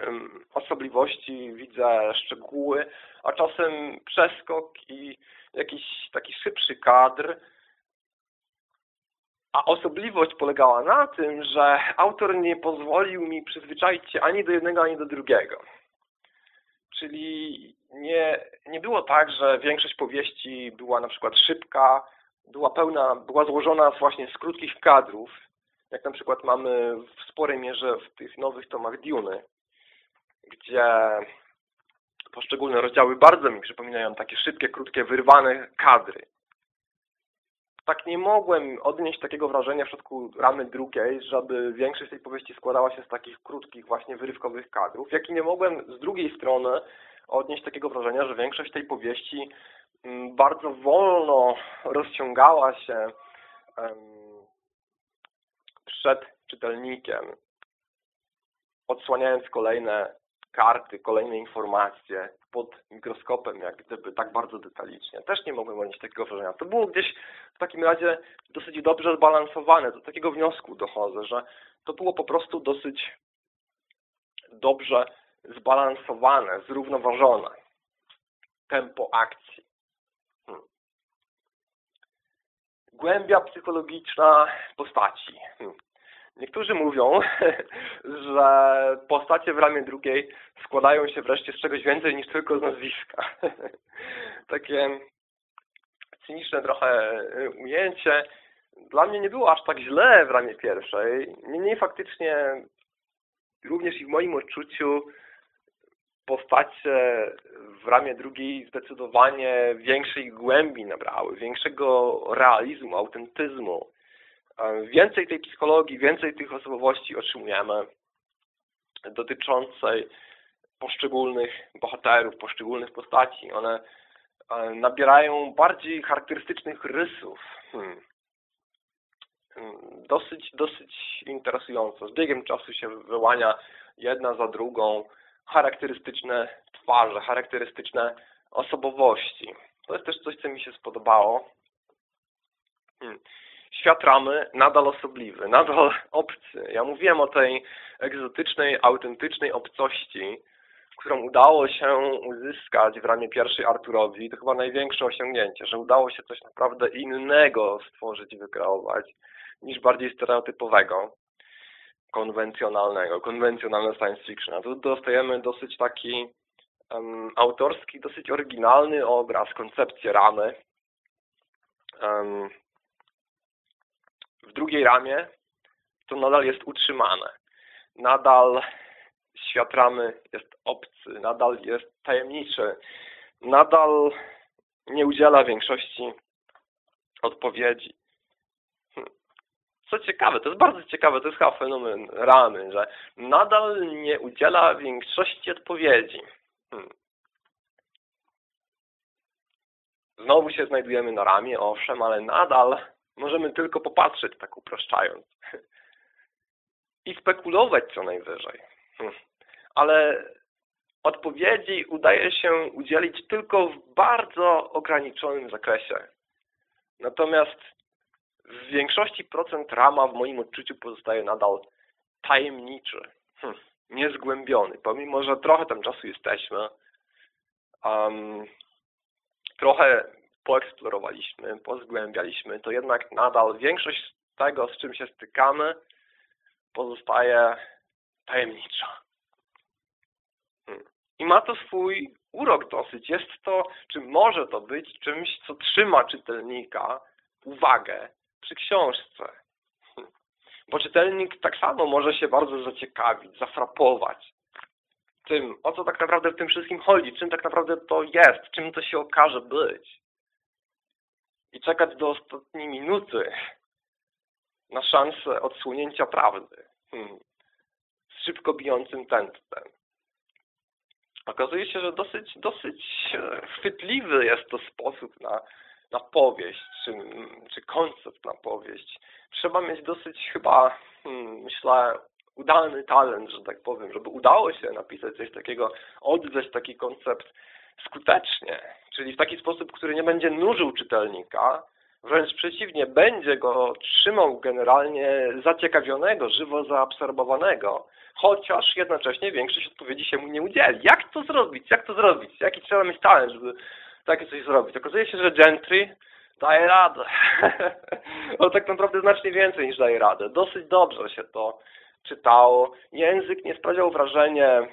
um, osobliwości, widzę szczegóły, a czasem przeskok i jakiś taki szybszy kadr. A osobliwość polegała na tym, że autor nie pozwolił mi przyzwyczaić się ani do jednego, ani do drugiego. Czyli nie, nie było tak, że większość powieści była na przykład szybka, była pełna, była złożona właśnie z krótkich kadrów, jak na przykład mamy w sporej mierze w tych nowych tomach Duny, gdzie poszczególne rozdziały bardzo mi przypominają takie szybkie, krótkie, wyrwane kadry tak nie mogłem odnieść takiego wrażenia w przypadku ramy drugiej, żeby większość tej powieści składała się z takich krótkich, właśnie wyrywkowych kadrów, jak i nie mogłem z drugiej strony odnieść takiego wrażenia, że większość tej powieści mm, bardzo wolno rozciągała się przed czytelnikiem, odsłaniając kolejne karty, kolejne informacje pod mikroskopem, jak gdyby tak bardzo detalicznie. Też nie mogłem odnieść takiego wrażenia. To było gdzieś w takim razie dosyć dobrze zbalansowane. Do takiego wniosku dochodzę, że to było po prostu dosyć dobrze zbalansowane, zrównoważone tempo akcji. Hmm. Głębia psychologiczna postaci. Hmm. Niektórzy mówią, że postacie w ramię drugiej składają się wreszcie z czegoś więcej niż tylko z nazwiska. Takie cyniczne trochę ujęcie. Dla mnie nie było aż tak źle w ramię pierwszej. Niemniej faktycznie również i w moim odczuciu postacie w ramię drugiej zdecydowanie większej głębi nabrały, większego realizmu, autentyzmu. Więcej tej psychologii, więcej tych osobowości otrzymujemy dotyczącej poszczególnych bohaterów, poszczególnych postaci. One e, nabierają bardziej charakterystycznych rysów. Hmm. hmm. Dosyć, dosyć interesująco. Z biegiem czasu się wyłania jedna za drugą charakterystyczne twarze, charakterystyczne osobowości. To jest też coś, co mi się spodobało. Hmm. Świat ramy nadal osobliwy, nadal obcy. Ja mówiłem o tej egzotycznej, autentycznej obcości, którą udało się uzyskać w ramie pierwszej Arturowi. To chyba największe osiągnięcie, że udało się coś naprawdę innego stworzyć i wykreować niż bardziej stereotypowego konwencjonalnego, konwencjonalne science fiction. A tu dostajemy dosyć taki um, autorski, dosyć oryginalny obraz, koncepcję ramy. Um, w drugiej ramie to nadal jest utrzymane. Nadal świat ramy jest obcy, nadal jest tajemniczy, nadal nie udziela większości odpowiedzi. Co ciekawe, to jest bardzo ciekawe, to jest chyba fenomen ramy, że nadal nie udziela większości odpowiedzi. Hmm. Znowu się znajdujemy na ramię, owszem, ale nadal możemy tylko popatrzeć, tak upraszczając. I spekulować co najwyżej. Hmm. Ale odpowiedzi udaje się udzielić tylko w bardzo ograniczonym zakresie. Natomiast w większości procent rama w moim odczuciu pozostaje nadal tajemniczy, hmm, niezgłębiony, pomimo, że trochę tam czasu jesteśmy. Um, trochę poeksplorowaliśmy, pozgłębialiśmy, to jednak nadal większość tego, z czym się stykamy, pozostaje tajemnicza. Hmm. I ma to swój urok dosyć. Jest to, czy może to być czymś, co trzyma czytelnika uwagę przy książce. Bo czytelnik tak samo może się bardzo zaciekawić, zafrapować tym, o co tak naprawdę w tym wszystkim chodzi, czym tak naprawdę to jest, czym to się okaże być. I czekać do ostatniej minuty na szansę odsłonięcia prawdy hmm. z szybko bijącym tętnem. Okazuje się, że dosyć, dosyć chwytliwy jest to sposób na na powieść, czy, czy koncept na powieść. Trzeba mieć dosyć chyba, hmm, myślę, udany talent, że tak powiem, żeby udało się napisać coś takiego, odwieźć taki koncept skutecznie, czyli w taki sposób, który nie będzie nużył czytelnika, wręcz przeciwnie, będzie go trzymał generalnie zaciekawionego, żywo zaabsorbowanego, chociaż jednocześnie większość odpowiedzi się mu nie udzieli. Jak to zrobić? Jak to zrobić? Jaki trzeba mieć talent, żeby takie coś zrobić. Okazuje się, że Gentry daje radę. On tak naprawdę znacznie więcej niż daje radę. Dosyć dobrze się to czytało. Język nie sprawiał wrażenia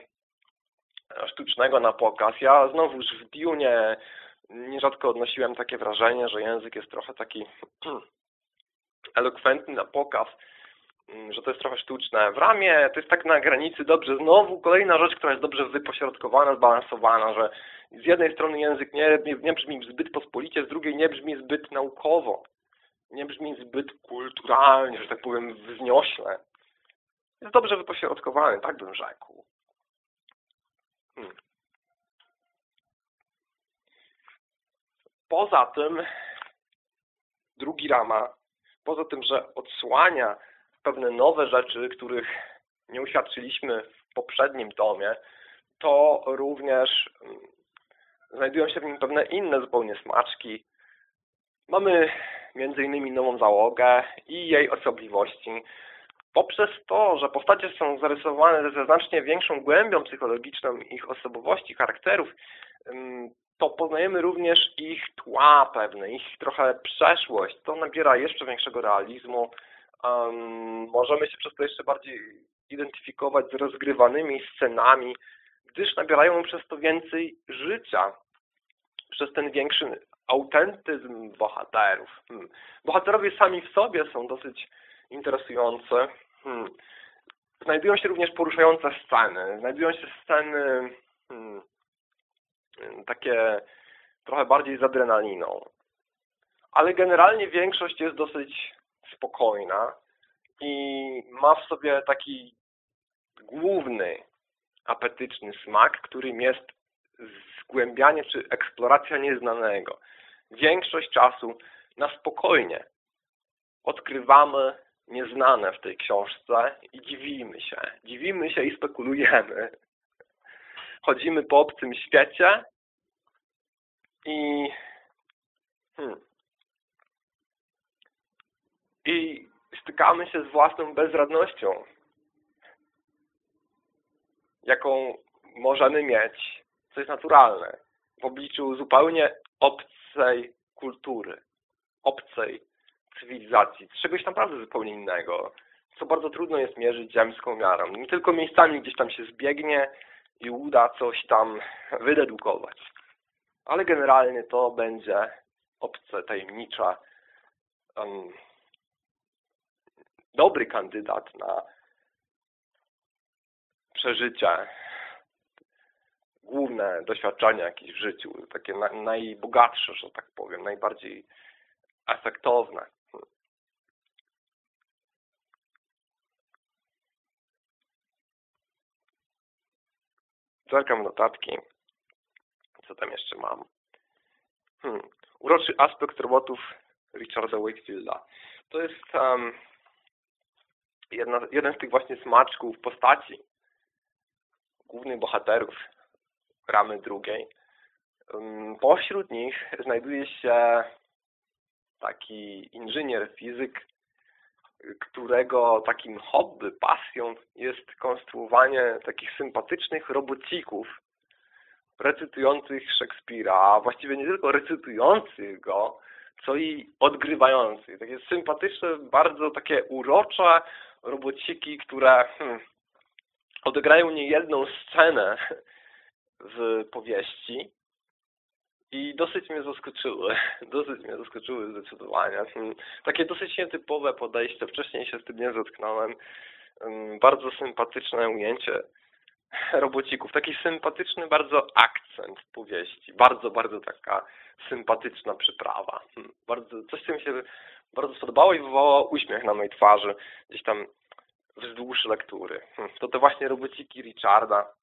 sztucznego na pokaz. Ja znowuż w Dune nierzadko odnosiłem takie wrażenie, że język jest trochę taki elokwentny na pokaz, że to jest trochę sztuczne. W ramie to jest tak na granicy dobrze. Znowu kolejna rzecz, która jest dobrze wypośrodkowana, zbalansowana, że z jednej strony język nie, nie, nie brzmi zbyt pospolicie, z drugiej nie brzmi zbyt naukowo, nie brzmi zbyt kulturalnie, że tak powiem wzniośle. Jest dobrze wypośrodkowany, tak bym rzekł. Hmm. Poza tym drugi rama, poza tym, że odsłania pewne nowe rzeczy, których nie uświadczyliśmy w poprzednim tomie, to również mm, znajdują się w nim pewne inne zupełnie smaczki. Mamy między innymi nową załogę i jej osobliwości. Poprzez to, że postacie są zarysowane ze znacznie większą głębią psychologiczną ich osobowości, charakterów, to poznajemy również ich tła pewne, ich trochę przeszłość. To nabiera jeszcze większego realizmu. Um, możemy się przez to jeszcze bardziej identyfikować z rozgrywanymi scenami, gdyż nabierają przez to więcej życia, przez ten większy autentyzm bohaterów. Hmm. Bohaterowie sami w sobie są dosyć interesujący. Hmm. Znajdują się również poruszające sceny. Znajdują się sceny hmm, takie trochę bardziej z adrenaliną. Ale generalnie większość jest dosyć spokojna i ma w sobie taki główny apetyczny smak, którym jest zgłębianie czy eksploracja nieznanego. Większość czasu na spokojnie odkrywamy nieznane w tej książce i dziwimy się. Dziwimy się i spekulujemy. Chodzimy po obcym świecie i hmm, i stykamy się z własną bezradnością, jaką możemy mieć, co jest naturalne, w obliczu zupełnie obcej kultury, obcej cywilizacji, czegoś naprawdę zupełnie innego, co bardzo trudno jest mierzyć ziemską miarą. Nie tylko miejscami gdzieś tam się zbiegnie i uda coś tam wydedukować. Ale generalnie to będzie obce, tajemnicza, um, dobry kandydat na przeżycie, główne doświadczenia jakieś w życiu, takie na, najbogatsze, że tak powiem, najbardziej efektowne. Zerkam notatki. Co tam jeszcze mam? Hmm. Uroczy aspekt robotów Richarda Wakefielda. To jest um, jedna, jeden z tych właśnie smaczków postaci głównych bohaterów ramy drugiej. Pośród nich znajduje się taki inżynier, fizyk, którego takim hobby, pasją jest konstruowanie takich sympatycznych robocików recytujących Szekspira, a właściwie nie tylko recytujących go, co i odgrywających. Takie sympatyczne, bardzo takie urocze robociki, które hmm, odegrają niejedną scenę w powieści i dosyć mnie zaskoczyły. Dosyć mnie zaskoczyły zdecydowanie. Hmm, takie dosyć nietypowe podejście. Wcześniej się z tym nie zetknąłem. Hmm, bardzo sympatyczne ujęcie robocików. Taki sympatyczny bardzo akcent powieści. Bardzo, bardzo taka sympatyczna przyprawa. Bardzo, coś, co mi się bardzo spodobało i wywołało uśmiech na mojej twarzy. Gdzieś tam wzdłuż lektury. To te właśnie robociki Richarda.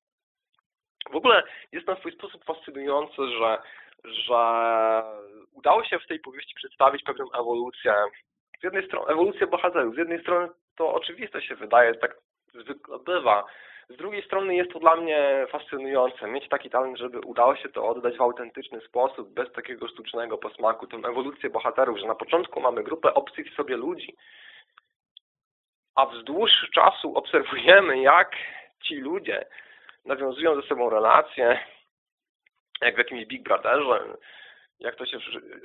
W ogóle jest na swój sposób fascynujące, że, że udało się w tej powieści przedstawić pewną ewolucję. Z jednej strony ewolucję bohaterów. Z jednej strony to oczywiste się wydaje, tak zwykle bywa. Z drugiej strony jest to dla mnie fascynujące. Mieć taki talent, żeby udało się to oddać w autentyczny sposób, bez takiego sztucznego posmaku, tę ewolucję bohaterów, że na początku mamy grupę obcych sobie ludzi, a wzdłuż czasu obserwujemy, jak ci ludzie nawiązują ze sobą relacje, jak w jakimś Big Brotherze, jak to się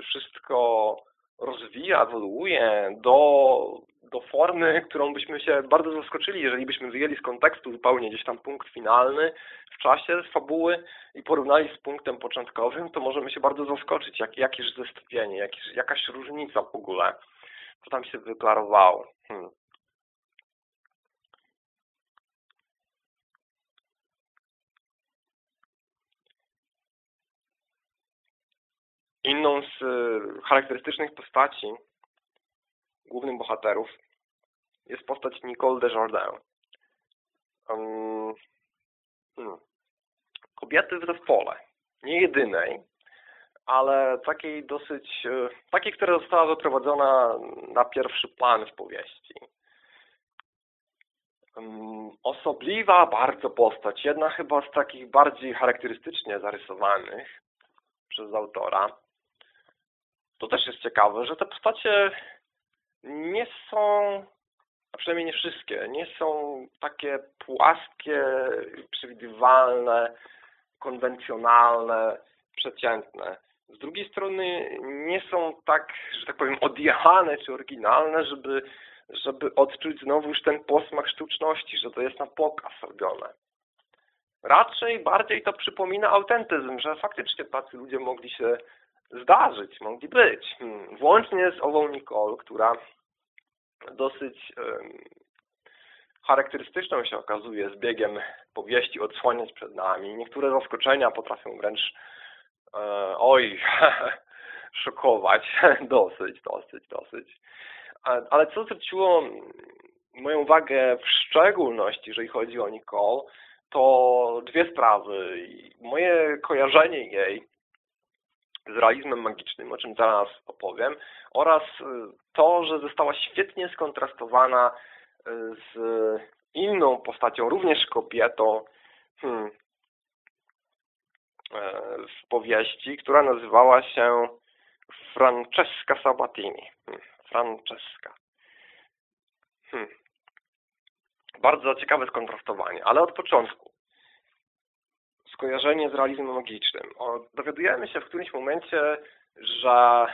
wszystko rozwija, ewoluuje do, do formy, którą byśmy się bardzo zaskoczyli, jeżeli byśmy wyjęli z kontekstu zupełnie gdzieś tam punkt finalny w czasie z fabuły i porównali z punktem początkowym, to możemy się bardzo zaskoczyć, jak, jakież zestawienie, jakieś, jakaś różnica w ogóle, co tam się wyklarowało. Hmm. Inną z e, charakterystycznych postaci głównych bohaterów jest postać Nicole Desjardins. Um. Kobiety w zespole. Nie jedynej, ale takiej dosyć, e, takiej, która została wyprowadzona na pierwszy plan w powieści. osobliwa bardzo postać. Jedna chyba z takich bardziej charakterystycznie zarysowanych przez autora. To też jest ciekawe, że te postacie nie są, a przynajmniej nie wszystkie, nie są takie płaskie, przewidywalne, konwencjonalne, przeciętne. Z drugiej strony nie są tak, że tak powiem, odjechane czy oryginalne, żeby, żeby odczuć już ten posmak sztuczności, że to jest na pokaz robione. Raczej bardziej to przypomina autentyzm, że faktycznie tacy ludzie mogli się zdarzyć, mogli być. Hmm. Włącznie z ową Nicole, która dosyć charakterystyczną się okazuje z biegiem powieści odsłaniać przed nami. Niektóre zaskoczenia potrafią wręcz e, oj, szokować. dosyć, dosyć, dosyć. Ale co zwróciło moją uwagę w szczególności, jeżeli chodzi o Nicole, to dwie sprawy. Moje kojarzenie jej z realizmem magicznym, o czym zaraz opowiem, oraz to, że została świetnie skontrastowana z inną postacią, również kobietą hmm, e, w powieści, która nazywała się Francesca Sabatini. Hmm, Francesca. Hmm. Bardzo ciekawe skontrastowanie, ale od początku. Skojarzenie z realizmem magicznym. O, dowiadujemy się w którymś momencie, że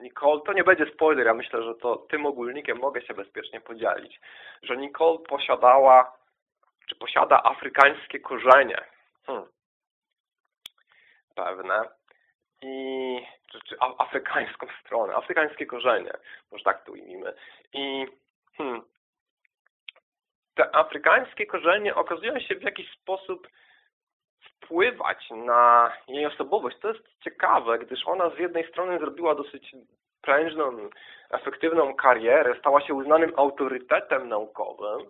Nicole, to nie będzie spoiler, ja myślę, że to tym ogólnikiem mogę się bezpiecznie podzielić, że Nicole posiadała, czy posiada afrykańskie korzenie. Hmm. Pewne. I, czy, czy afrykańską stronę, afrykańskie korzenie, może tak to ujmijmy. I hmm, te afrykańskie korzenie okazują się w jakiś sposób wpływać na jej osobowość. To jest ciekawe, gdyż ona z jednej strony zrobiła dosyć prężną, efektywną karierę, stała się uznanym autorytetem naukowym.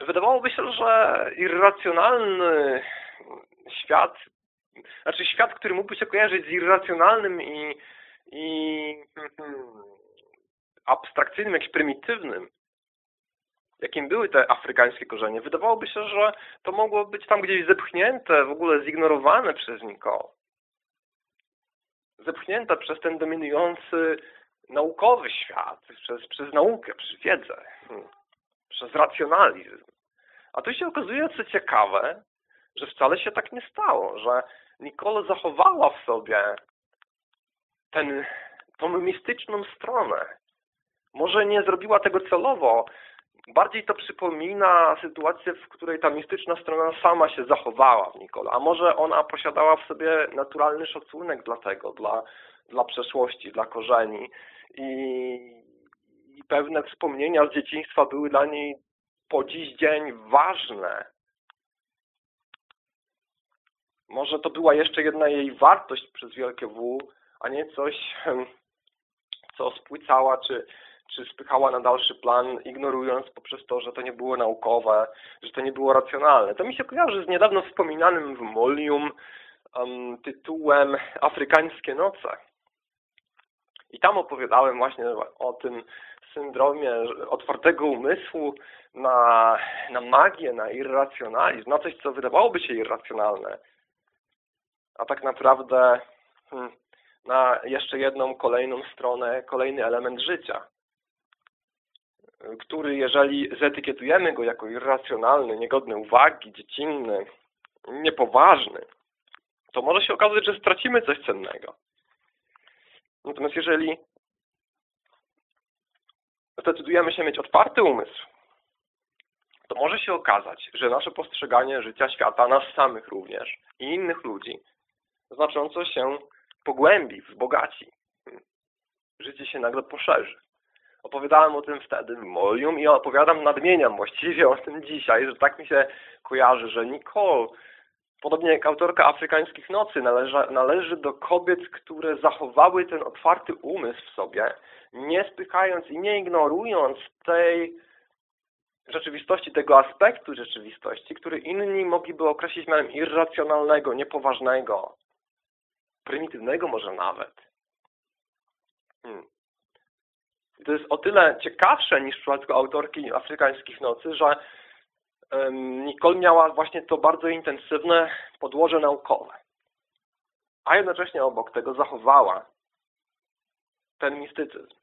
Wydawałoby się, że irracjonalny świat, znaczy świat, który mógłby się kojarzyć z irracjonalnym i, i hmm, abstrakcyjnym, jakimś prymitywnym, jakim były te afrykańskie korzenie, wydawałoby się, że to mogło być tam gdzieś zepchnięte, w ogóle zignorowane przez nikogo. Zepchnięte przez ten dominujący naukowy świat, przez, przez naukę, przez wiedzę, hmm, przez racjonalizm. A tu się okazuje, co ciekawe, że wcale się tak nie stało, że Nicole zachowała w sobie ten, tą mistyczną stronę. Może nie zrobiła tego celowo, Bardziej to przypomina sytuację, w której ta mistyczna strona sama się zachowała w Nicole, a może ona posiadała w sobie naturalny szacunek dla tego, dla, dla przeszłości, dla korzeni i, i pewne wspomnienia z dzieciństwa były dla niej po dziś dzień ważne. Może to była jeszcze jedna jej wartość przez wielkie W, a nie coś, co spłycała, czy, czy spychała na dalszy plan, ignorując poprzez to, że to nie było naukowe, że to nie było racjonalne. To mi się kojarzy z niedawno wspominanym w Molium um, tytułem Afrykańskie noce. I tam opowiadałem właśnie o tym syndromie otwartego umysłu na, na magię, na irracjonalizm, na coś, co wydawałoby się irracjonalne, a tak naprawdę hmm, na jeszcze jedną kolejną stronę, kolejny element życia który jeżeli zetykietujemy go jako irracjonalny, niegodny uwagi, dziecinny, niepoważny, to może się okazać, że stracimy coś cennego. Natomiast jeżeli zdecydujemy się mieć otwarty umysł, to może się okazać, że nasze postrzeganie życia, świata, nas samych również i innych ludzi znacząco się pogłębi, wzbogaci. Życie się nagle poszerzy. Opowiadałem o tym wtedy Molium i opowiadam, nadmieniam właściwie o tym dzisiaj, że tak mi się kojarzy, że Nicole, podobnie jak autorka Afrykańskich Nocy, należy, należy do kobiet, które zachowały ten otwarty umysł w sobie, nie spychając i nie ignorując tej rzeczywistości, tego aspektu rzeczywistości, który inni mogliby określić mianem irracjonalnego, niepoważnego, prymitywnego może nawet. Hmm. To jest o tyle ciekawsze niż w przypadku autorki Afrykańskich Nocy, że Nicole miała właśnie to bardzo intensywne podłoże naukowe. A jednocześnie obok tego zachowała ten mistycyzm.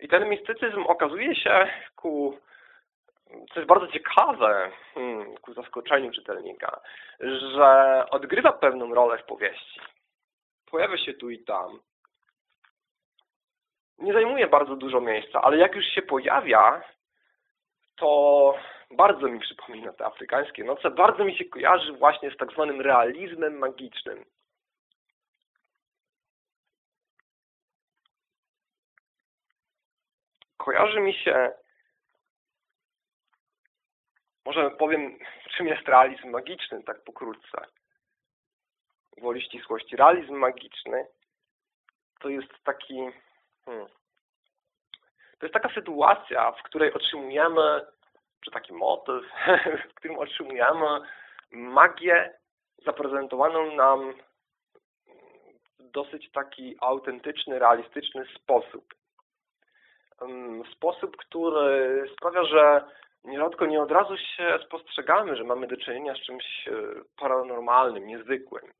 I ten mistycyzm okazuje się ku, co jest bardzo ciekawe, hmm, ku zaskoczeniu czytelnika, że odgrywa pewną rolę w powieści. Pojawia się tu i tam. Nie zajmuje bardzo dużo miejsca, ale jak już się pojawia, to bardzo mi przypomina te afrykańskie noce, bardzo mi się kojarzy właśnie z tak zwanym realizmem magicznym. Kojarzy mi się, może powiem, czym jest realizm magiczny, tak pokrótce. Woli ścisłości. Realizm magiczny to jest taki... Hmm, to jest taka sytuacja, w której otrzymujemy czy taki motyw, w którym otrzymujemy magię zaprezentowaną nam w dosyć taki autentyczny, realistyczny sposób. Sposób, który sprawia, że nierzadko nie od razu się spostrzegamy, że mamy do czynienia z czymś e, paranormalnym, niezwykłym.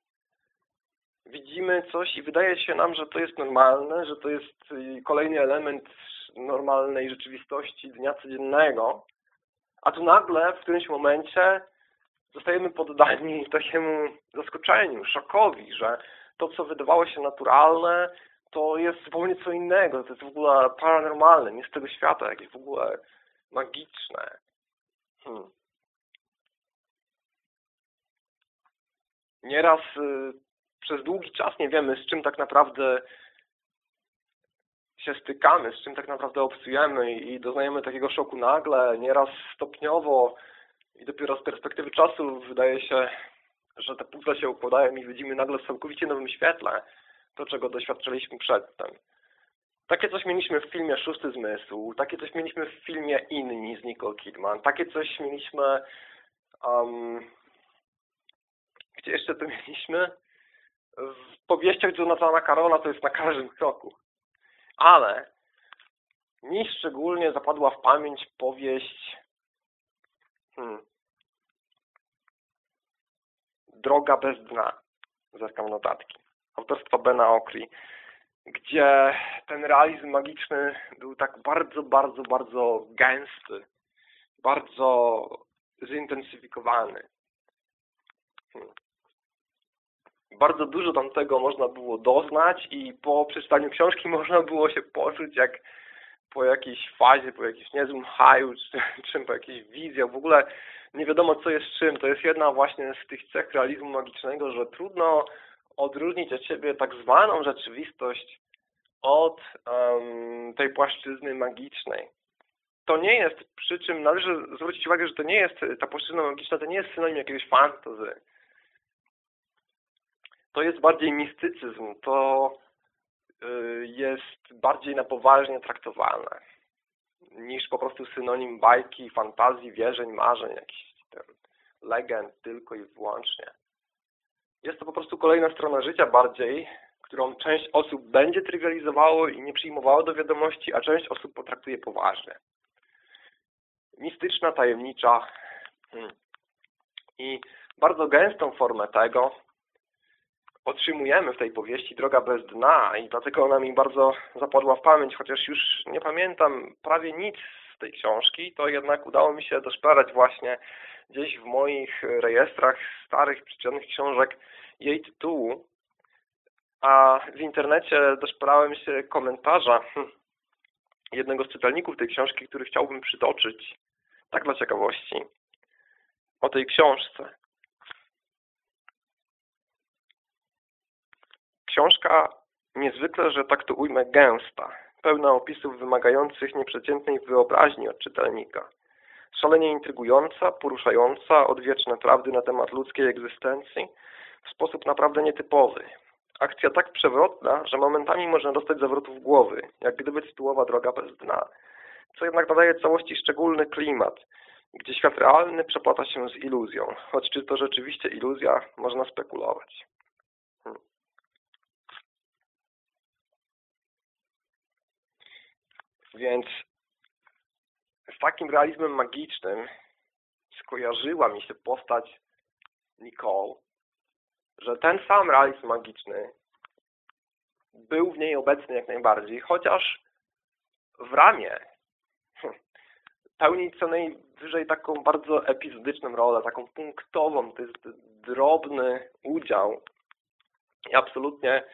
Widzimy coś i wydaje się nam, że to jest normalne, że to jest e, kolejny element normalnej rzeczywistości dnia codziennego, a tu nagle w którymś momencie zostajemy poddani takiemu zaskoczeniu, szokowi, że to, co wydawało się naturalne, to jest zupełnie co innego, to jest w ogóle paranormalne, nie z tego świata, jakieś w ogóle magiczne. Hmm. Nieraz y, przez długi czas nie wiemy, z czym tak naprawdę się stykamy, z czym tak naprawdę obcujemy i doznajemy takiego szoku nagle, nieraz stopniowo i dopiero z perspektywy czasu wydaje się, że te puzzle się układają i widzimy nagle w całkowicie nowym świetle to, czego doświadczyliśmy przedtem. Takie coś mieliśmy w filmie Szósty Zmysł, takie coś mieliśmy w filmie Inni z Nicole Kidman, takie coś mieliśmy... Um, gdzie jeszcze to mieliśmy? W powieściach Jonathana Karola to jest na każdym kroku. Ale mi szczególnie zapadła w pamięć powieść hmm, Droga bez dna. Zerkam notatki. Autorstwa Bena Okri, gdzie ten realizm magiczny był tak bardzo, bardzo, bardzo gęsty, bardzo zintensyfikowany. Hmm bardzo dużo tam tego można było doznać i po przeczytaniu książki można było się poczuć jak po jakiejś fazie, po jakimś niezłym haju, czy, po jakiejś wizjach. W ogóle nie wiadomo co jest czym. To jest jedna właśnie z tych cech realizmu magicznego, że trudno odróżnić od siebie tak zwaną rzeczywistość od um, tej płaszczyzny magicznej. To nie jest, przy czym należy zwrócić uwagę, że to nie jest, ta płaszczyzna magiczna to nie jest synonim jakiegoś fantazy to jest bardziej mistycyzm, to y, jest bardziej na poważnie traktowane niż po prostu synonim bajki, fantazji, wierzeń, marzeń, jakichś legend tylko i wyłącznie. Jest to po prostu kolejna strona życia bardziej, którą część osób będzie trywializowało i nie przyjmowało do wiadomości, a część osób potraktuje poważnie. Mistyczna, tajemnicza hmm. i bardzo gęstą formę tego otrzymujemy w tej powieści Droga bez dna i dlatego ona mi bardzo zapadła w pamięć, chociaż już nie pamiętam prawie nic z tej książki, to jednak udało mi się doszperać właśnie gdzieś w moich rejestrach starych, przeczytanych książek jej tytułu, a w internecie doszperałem się komentarza jednego z czytelników tej książki, który chciałbym przytoczyć, tak dla ciekawości, o tej książce. Książka niezwykle, że tak to ujmę, gęsta, pełna opisów wymagających nieprzeciętnej wyobraźni od czytelnika. Szalenie intrygująca, poruszająca odwieczne prawdy na temat ludzkiej egzystencji w sposób naprawdę nietypowy. Akcja tak przewrotna, że momentami można dostać zawrotów głowy, jak gdyby tytułowa droga bez dna, co jednak nadaje całości szczególny klimat, gdzie świat realny przeplata się z iluzją, choć czy to rzeczywiście iluzja, można spekulować. Więc z takim realizmem magicznym skojarzyła mi się postać Nicole, że ten sam realizm magiczny był w niej obecny jak najbardziej, chociaż w ramię. Pełni co najwyżej taką bardzo epizodyczną rolę, taką punktową, to jest drobny udział i absolutnie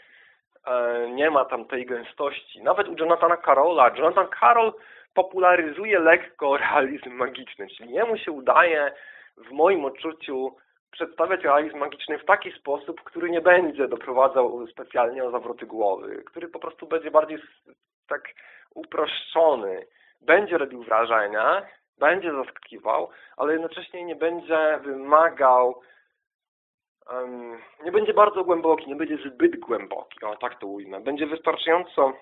nie ma tam tej gęstości. Nawet u Jonathana Carola, Jonathan Carroll popularyzuje lekko realizm magiczny, czyli jemu się udaje w moim odczuciu przedstawiać realizm magiczny w taki sposób, który nie będzie doprowadzał specjalnie o zawroty głowy, który po prostu będzie bardziej tak uproszczony, będzie robił wrażenia, będzie zaskakiwał, ale jednocześnie nie będzie wymagał, um, nie będzie bardzo głęboki, nie będzie zbyt głęboki, o tak to ujmę. Będzie wystarczająco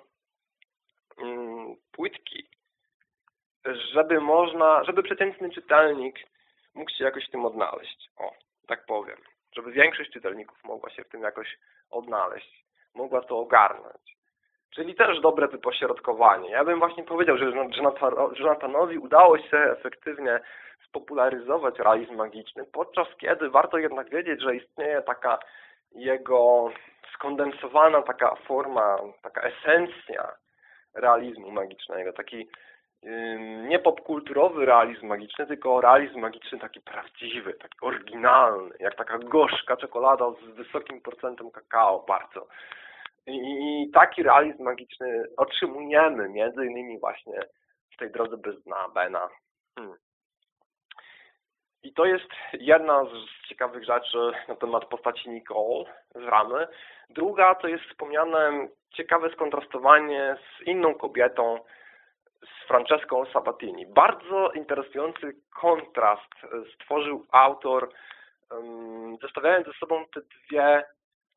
um, płytki, żeby można, żeby przeciętny czytelnik mógł się jakoś w tym odnaleźć. O, tak powiem. Żeby większość czytelników mogła się w tym jakoś odnaleźć. Mogła to ogarnąć. Czyli też dobre wypośrodkowanie. Ja bym właśnie powiedział, że Jonathanowi udało się efektywnie spopularyzować realizm magiczny, podczas kiedy warto jednak wiedzieć, że istnieje taka jego skondensowana taka forma, taka esencja realizmu magicznego, taki nie popkulturowy realizm magiczny, tylko realizm magiczny taki prawdziwy, taki oryginalny, jak taka gorzka czekolada z wysokim procentem kakao, bardzo. I, taki realizm magiczny otrzymujemy między innymi właśnie w tej drodze bez dna Bena. Hmm. I to jest jedna z ciekawych rzeczy na temat postaci Nicole z ramy. Druga to jest wspomniane ciekawe skontrastowanie z inną kobietą, z Franceską Sabatini. Bardzo interesujący kontrast stworzył autor, zestawiając ze sobą te dwie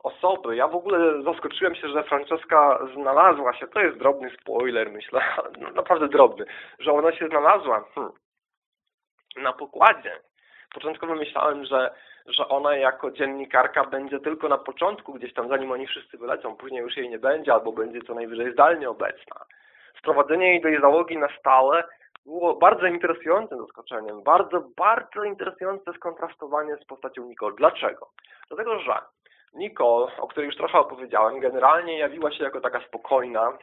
osoby. Ja w ogóle zaskoczyłem się, że Francesca znalazła się, to jest drobny spoiler myślę, no, naprawdę drobny, że ona się znalazła hmm, na pokładzie. Początkowo myślałem, że, że ona jako dziennikarka będzie tylko na początku, gdzieś tam zanim oni wszyscy wylecą, później już jej nie będzie, albo będzie co najwyżej zdalnie obecna. Wprowadzenie jej do jej załogi na stałe było bardzo interesującym zaskoczeniem, bardzo, bardzo interesujące skontrastowanie z postacią Nicole. Dlaczego? Dlatego, że Nicole, o której już trochę opowiedziałem, generalnie jawiła się jako taka spokojna,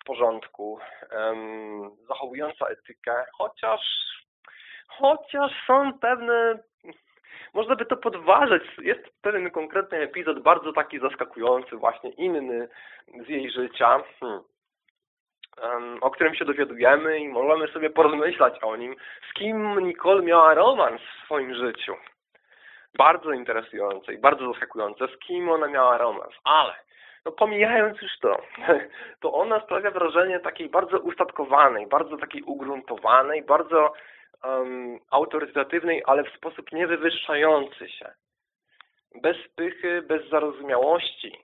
w porządku, um, zachowująca etykę, chociaż, chociaż są pewne, można by to podważyć, jest pewien konkretny epizod, bardzo taki zaskakujący, właśnie inny z jej życia, hmm, um, o którym się dowiadujemy i możemy sobie porozmyślać o nim, z kim Nicole miała romans w swoim życiu bardzo interesujące i bardzo zaskakujące, z kim ona miała romans, ale no pomijając już to, to ona sprawia wrażenie takiej bardzo ustatkowanej, bardzo takiej ugruntowanej, bardzo um, autorytatywnej, ale w sposób niewywyższający się. Bez pychy, bez zarozumiałości.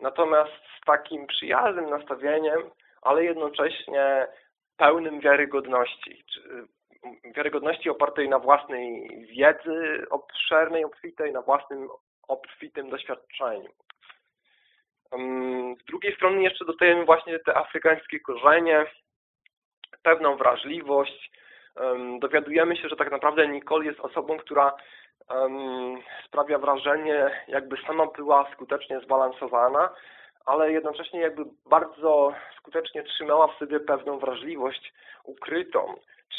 Natomiast z takim przyjaznym nastawieniem, ale jednocześnie pełnym wiarygodności wiarygodności opartej na własnej wiedzy obszernej, obfitej, na własnym obfitym doświadczeniu. Z drugiej strony jeszcze dodajemy właśnie te afrykańskie korzenie, pewną wrażliwość. Dowiadujemy się, że tak naprawdę Nicole jest osobą, która sprawia wrażenie, jakby sama była skutecznie zbalansowana, ale jednocześnie jakby bardzo skutecznie trzymała w sobie pewną wrażliwość ukrytą,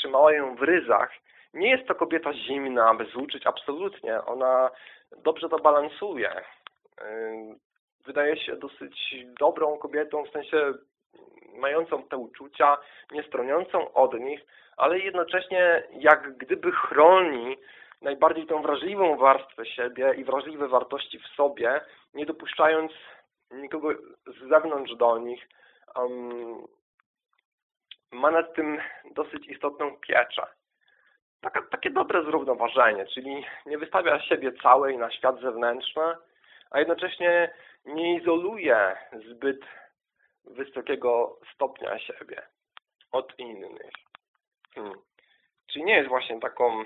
trzymała ją w ryzach. Nie jest to kobieta zimna, bez uczuć, absolutnie. Ona dobrze to balansuje. Wydaje się dosyć dobrą kobietą, w sensie mającą te uczucia, nie stroniącą od nich, ale jednocześnie jak gdyby chroni najbardziej tą wrażliwą warstwę siebie i wrażliwe wartości w sobie, nie dopuszczając nikogo z zewnątrz do nich, ma nad tym dosyć istotną pieczę. Taka, takie dobre zrównoważenie, czyli nie wystawia siebie całej na świat zewnętrzny, a jednocześnie nie izoluje zbyt wysokiego stopnia siebie od innych. Hmm. Czyli nie jest właśnie taką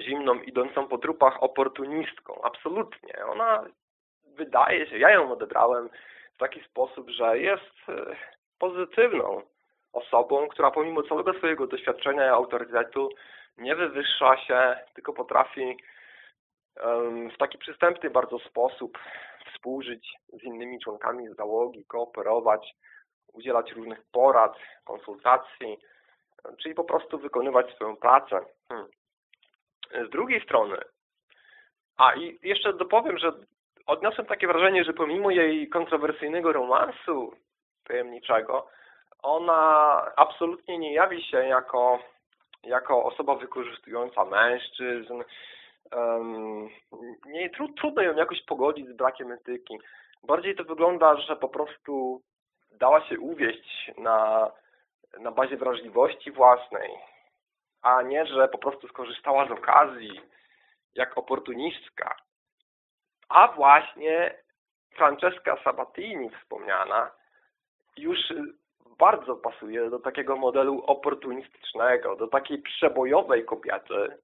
zimną, idącą po trupach oportunistką. Absolutnie. Ona wydaje się, ja ją odebrałem w taki sposób, że jest e, pozytywną osobą, która pomimo całego swojego doświadczenia i autorytetu nie wywyższa się, tylko potrafi w taki przystępny bardzo sposób współżyć z innymi członkami załogi, kooperować, udzielać różnych porad, konsultacji, czyli po prostu wykonywać swoją pracę. Hmm. Z drugiej strony, a i jeszcze dopowiem, że odniosłem takie wrażenie, że pomimo jej kontrowersyjnego romansu tajemniczego, ona absolutnie nie jawi się jako, jako osoba wykorzystująca mężczyzn. Um, nie, trudno ją jakoś pogodzić z brakiem etyki. Bardziej to wygląda, że po prostu dała się uwieść na, na bazie wrażliwości własnej, a nie, że po prostu skorzystała z okazji jak oportunistka. A właśnie Francesca Sabatini wspomniana już bardzo pasuje do takiego modelu oportunistycznego, do takiej przebojowej kobiety,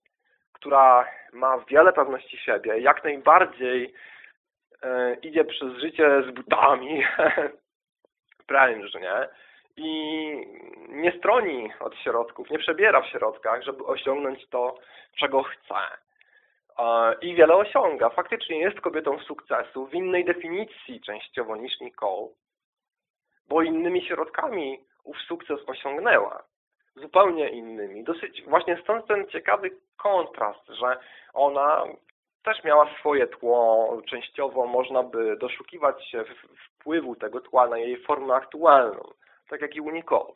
która ma wiele pewności siebie, jak najbardziej e, idzie przez życie z butami prężnie i nie stroni od środków, nie przebiera w środkach, żeby osiągnąć to, czego chce. E, I wiele osiąga. Faktycznie jest kobietą sukcesu w innej definicji częściowo niż Nicole, bo innymi środkami ów sukces osiągnęła. Zupełnie innymi. Dosyć właśnie stąd ten ciekawy kontrast, że ona też miała swoje tło, częściowo można by doszukiwać się wpływu tego tła na jej formę aktualną, tak jak i u Nicole.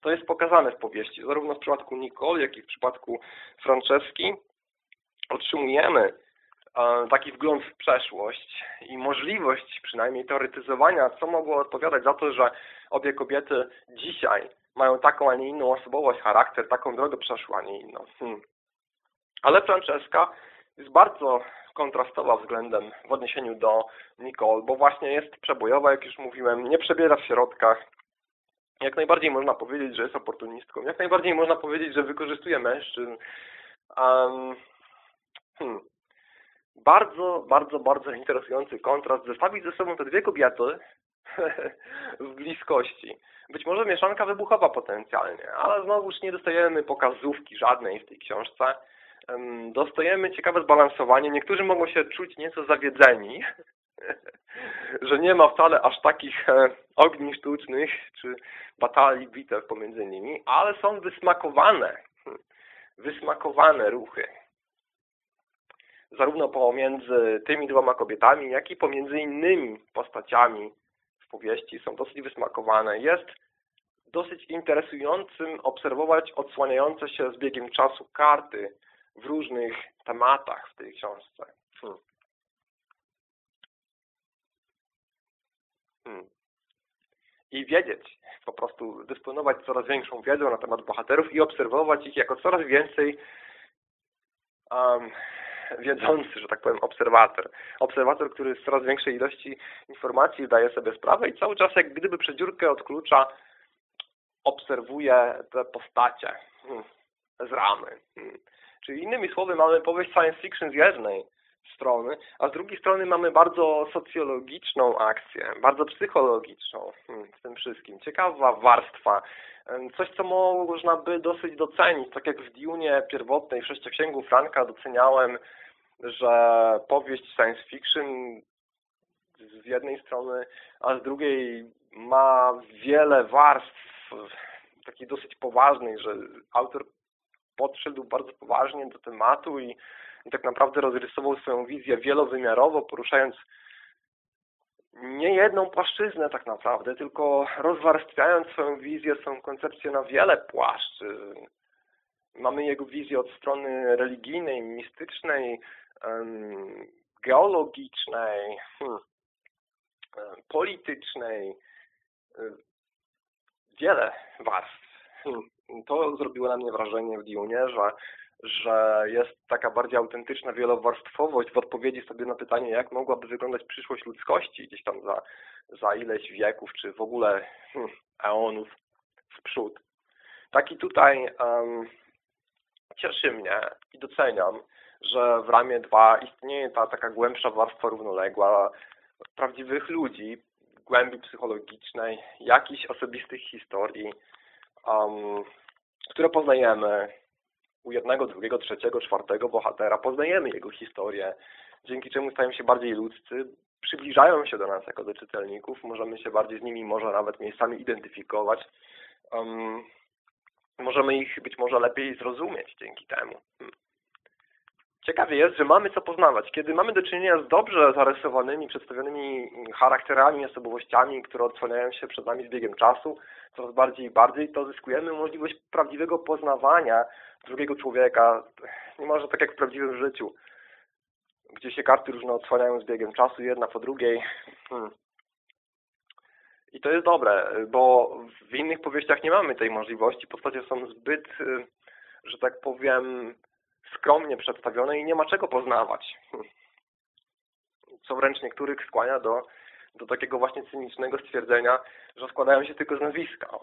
To jest pokazane w powieści, zarówno w przypadku Nicole, jak i w przypadku Franceski. Otrzymujemy taki wgląd w przeszłość i możliwość przynajmniej teoretyzowania, co mogło odpowiadać za to, że obie kobiety dzisiaj mają taką, a nie inną osobowość, charakter, taką drogę przeszła, a nie inną. Hmm. Ale Franceska jest bardzo kontrastowa względem w odniesieniu do Nicole, bo właśnie jest przebojowa, jak już mówiłem, nie przebiera w środkach. Jak najbardziej można powiedzieć, że jest oportunistką. Jak najbardziej można powiedzieć, że wykorzystuje mężczyzn. Um, hmm bardzo, bardzo, bardzo interesujący kontrast zestawić ze sobą te dwie kobiety w bliskości. Być może mieszanka wybuchowa potencjalnie, ale znowuż nie dostajemy pokazówki żadnej w tej książce. Dostajemy ciekawe zbalansowanie. Niektórzy mogą się czuć nieco zawiedzeni, że nie ma wcale aż takich e, ogni sztucznych czy batalii, bitew pomiędzy nimi, ale są wysmakowane, wysmakowane ruchy zarówno pomiędzy tymi dwoma kobietami, jak i pomiędzy innymi postaciami w powieści są dosyć wysmakowane. Jest dosyć interesującym obserwować odsłaniające się z biegiem czasu karty w różnych tematach w tej książce. Hmm. Hmm. I wiedzieć, po prostu dysponować coraz większą wiedzą na temat bohaterów i obserwować ich jako coraz więcej um, wiedzący, że tak powiem, obserwator. Obserwator, który z coraz większej ilości informacji daje sobie sprawę i cały czas jak gdyby przez dziurkę od klucza obserwuje te postacie hmm, z ramy. Hmm. Czyli innymi słowy mamy powieść science fiction z jednej strony, a z drugiej strony mamy bardzo socjologiczną akcję, bardzo psychologiczną hmm, w tym wszystkim. Ciekawa warstwa Coś, co można by dosyć docenić, tak jak w Dune pierwotnej, w Sześcioksięgu Franka doceniałem, że powieść science fiction z jednej strony, a z drugiej ma wiele warstw takich dosyć poważnych, że autor podszedł bardzo poważnie do tematu i, i tak naprawdę rozrysował swoją wizję wielowymiarowo, poruszając nie jedną płaszczyznę tak naprawdę, tylko rozwarstwiając swoją wizję, swoją koncepcję na wiele płaszczyzn. Mamy jego wizję od strony religijnej, mistycznej, geologicznej, hmm, politycznej, wiele warstw. Hmm, to zrobiło na mnie wrażenie w Dune, że że jest taka bardziej autentyczna wielowarstwowość w odpowiedzi sobie na pytanie, jak mogłaby wyglądać przyszłość ludzkości gdzieś tam za, za ileś wieków, czy w ogóle hmm, eonów w przód. Taki tutaj um, cieszy mnie i doceniam, że w ramie 2 istnieje ta taka głębsza warstwa równoległa prawdziwych ludzi, głębi psychologicznej, jakichś osobistych historii, um, które poznajemy u jednego, drugiego, trzeciego, czwartego bohatera, poznajemy jego historię, dzięki czemu stają się bardziej ludzcy, przybliżają się do nas jako do czytelników, możemy się bardziej z nimi może nawet miejscami identyfikować. Um, możemy ich być może lepiej zrozumieć dzięki temu. Ciekawie jest, że mamy co poznawać. Kiedy mamy do czynienia z dobrze zarysowanymi, przedstawionymi charakterami, osobowościami, które odsłaniają się przed nami z biegiem czasu, coraz bardziej i bardziej, to zyskujemy możliwość prawdziwego poznawania drugiego człowieka, niemalże tak jak w prawdziwym życiu, gdzie się karty różne odsłaniają z biegiem czasu, jedna po drugiej. Hmm. I to jest dobre, bo w innych powieściach nie mamy tej możliwości. Postacie są zbyt, y, że tak powiem, skromnie przedstawione i nie ma czego poznawać. Co wręcz niektórych skłania do, do takiego właśnie cynicznego stwierdzenia, że składają się tylko z nazwiska.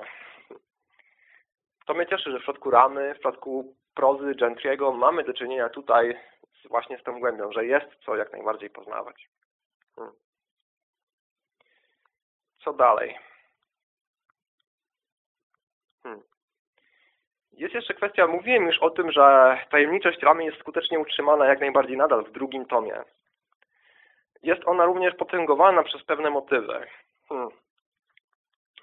To mnie cieszy, że w przypadku Ramy, w przypadku prozy Gentry'ego mamy do czynienia tutaj właśnie z tą głębią, że jest co jak najbardziej poznawać. Hmm. Co dalej? Hmm. Jest jeszcze kwestia, mówiłem już o tym, że tajemniczość ramy jest skutecznie utrzymana jak najbardziej nadal w drugim tomie. Jest ona również potęgowana przez pewne motywy. Hmm.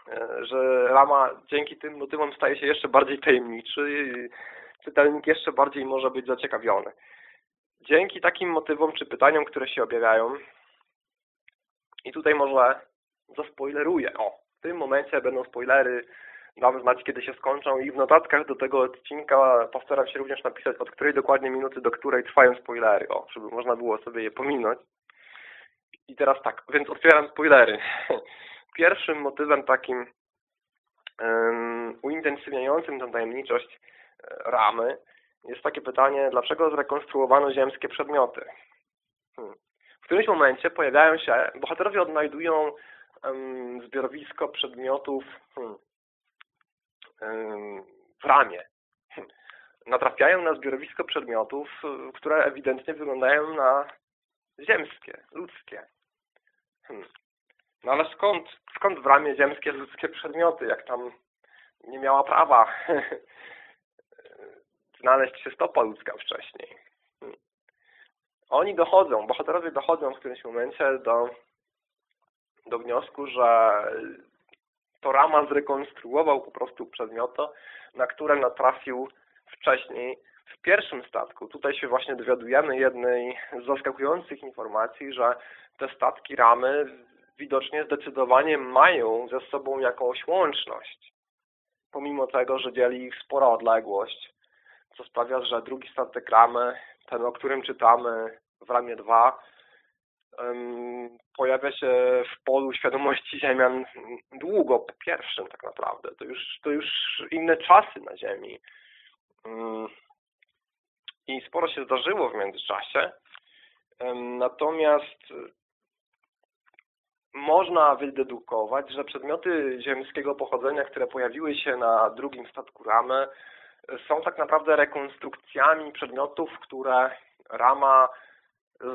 E, że rama dzięki tym motywom staje się jeszcze bardziej tajemniczy i czytelnik jeszcze bardziej może być zaciekawiony. Dzięki takim motywom czy pytaniom, które się objawiają i tutaj może zaspoileruję. O, w tym momencie będą spoilery dam znać, kiedy się skończą i w notatkach do tego odcinka postaram się również napisać, od której dokładnie minuty do której trwają spoilery, o, żeby można było sobie je pominąć. I teraz tak, więc otwieram spoilery. Pierwszym motywem takim um, uintensywniającym tę tajemniczość e, ramy jest takie pytanie, dlaczego zrekonstruowano ziemskie przedmioty? Hmm. W którymś momencie pojawiają się, bohaterowie odnajdują um, zbiorowisko przedmiotów hmm, w ramię. Natrafiają na zbiorowisko przedmiotów, które ewidentnie wyglądają na ziemskie, ludzkie. No ale skąd, skąd w ramię ziemskie, ludzkie przedmioty, jak tam nie miała prawa znaleźć się stopa ludzka wcześniej. Oni dochodzą, bohaterowie dochodzą w którymś momencie do, do wniosku, że to Rama zrekonstruował po prostu przedmioto, na które natrafił wcześniej w pierwszym statku. Tutaj się właśnie dowiadujemy jednej z zaskakujących informacji, że te statki Ramy widocznie zdecydowanie mają ze sobą jakąś łączność. Pomimo tego, że dzieli ich spora odległość, co sprawia, że drugi statek Ramy, ten o którym czytamy w Ramie 2, pojawia się w polu świadomości Ziemian długo po pierwszym tak naprawdę. To już, to już inne czasy na Ziemi. I sporo się zdarzyło w międzyczasie. Natomiast można wydedukować, że przedmioty ziemskiego pochodzenia, które pojawiły się na drugim statku Ramy, są tak naprawdę rekonstrukcjami przedmiotów, które Rama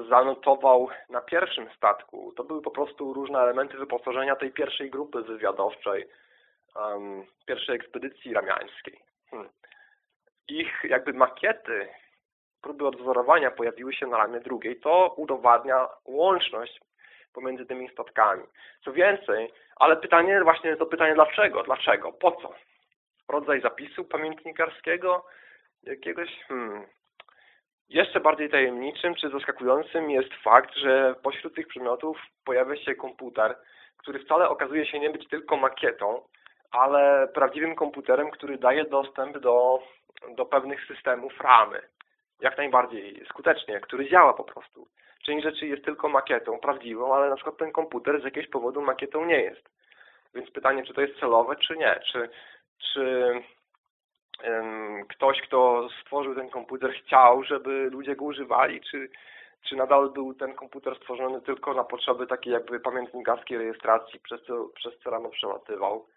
zanotował na pierwszym statku. To były po prostu różne elementy wyposażenia tej pierwszej grupy wywiadowczej, um, pierwszej ekspedycji ramiańskiej. Hmm. Ich jakby makiety, próby odwzorowania pojawiły się na ramię drugiej. To udowadnia łączność pomiędzy tymi statkami. Co więcej, ale pytanie właśnie to pytanie dlaczego? Dlaczego? Po co? Rodzaj zapisu pamiętnikarskiego jakiegoś? Hmm. Jeszcze bardziej tajemniczym czy zaskakującym jest fakt, że pośród tych przedmiotów pojawia się komputer, który wcale okazuje się nie być tylko makietą, ale prawdziwym komputerem, który daje dostęp do, do pewnych systemów ramy. Jak najbardziej skutecznie, który działa po prostu. Część rzeczy jest tylko makietą prawdziwą, ale na przykład ten komputer z jakiegoś powodu makietą nie jest. Więc pytanie, czy to jest celowe, czy nie. Czy, czy ktoś, kto stworzył ten komputer chciał, żeby ludzie go używali, czy, czy nadal był ten komputer stworzony tylko na potrzeby takiej jakby pamiętnikarskiej rejestracji, przez co, przez co rano przelatywał.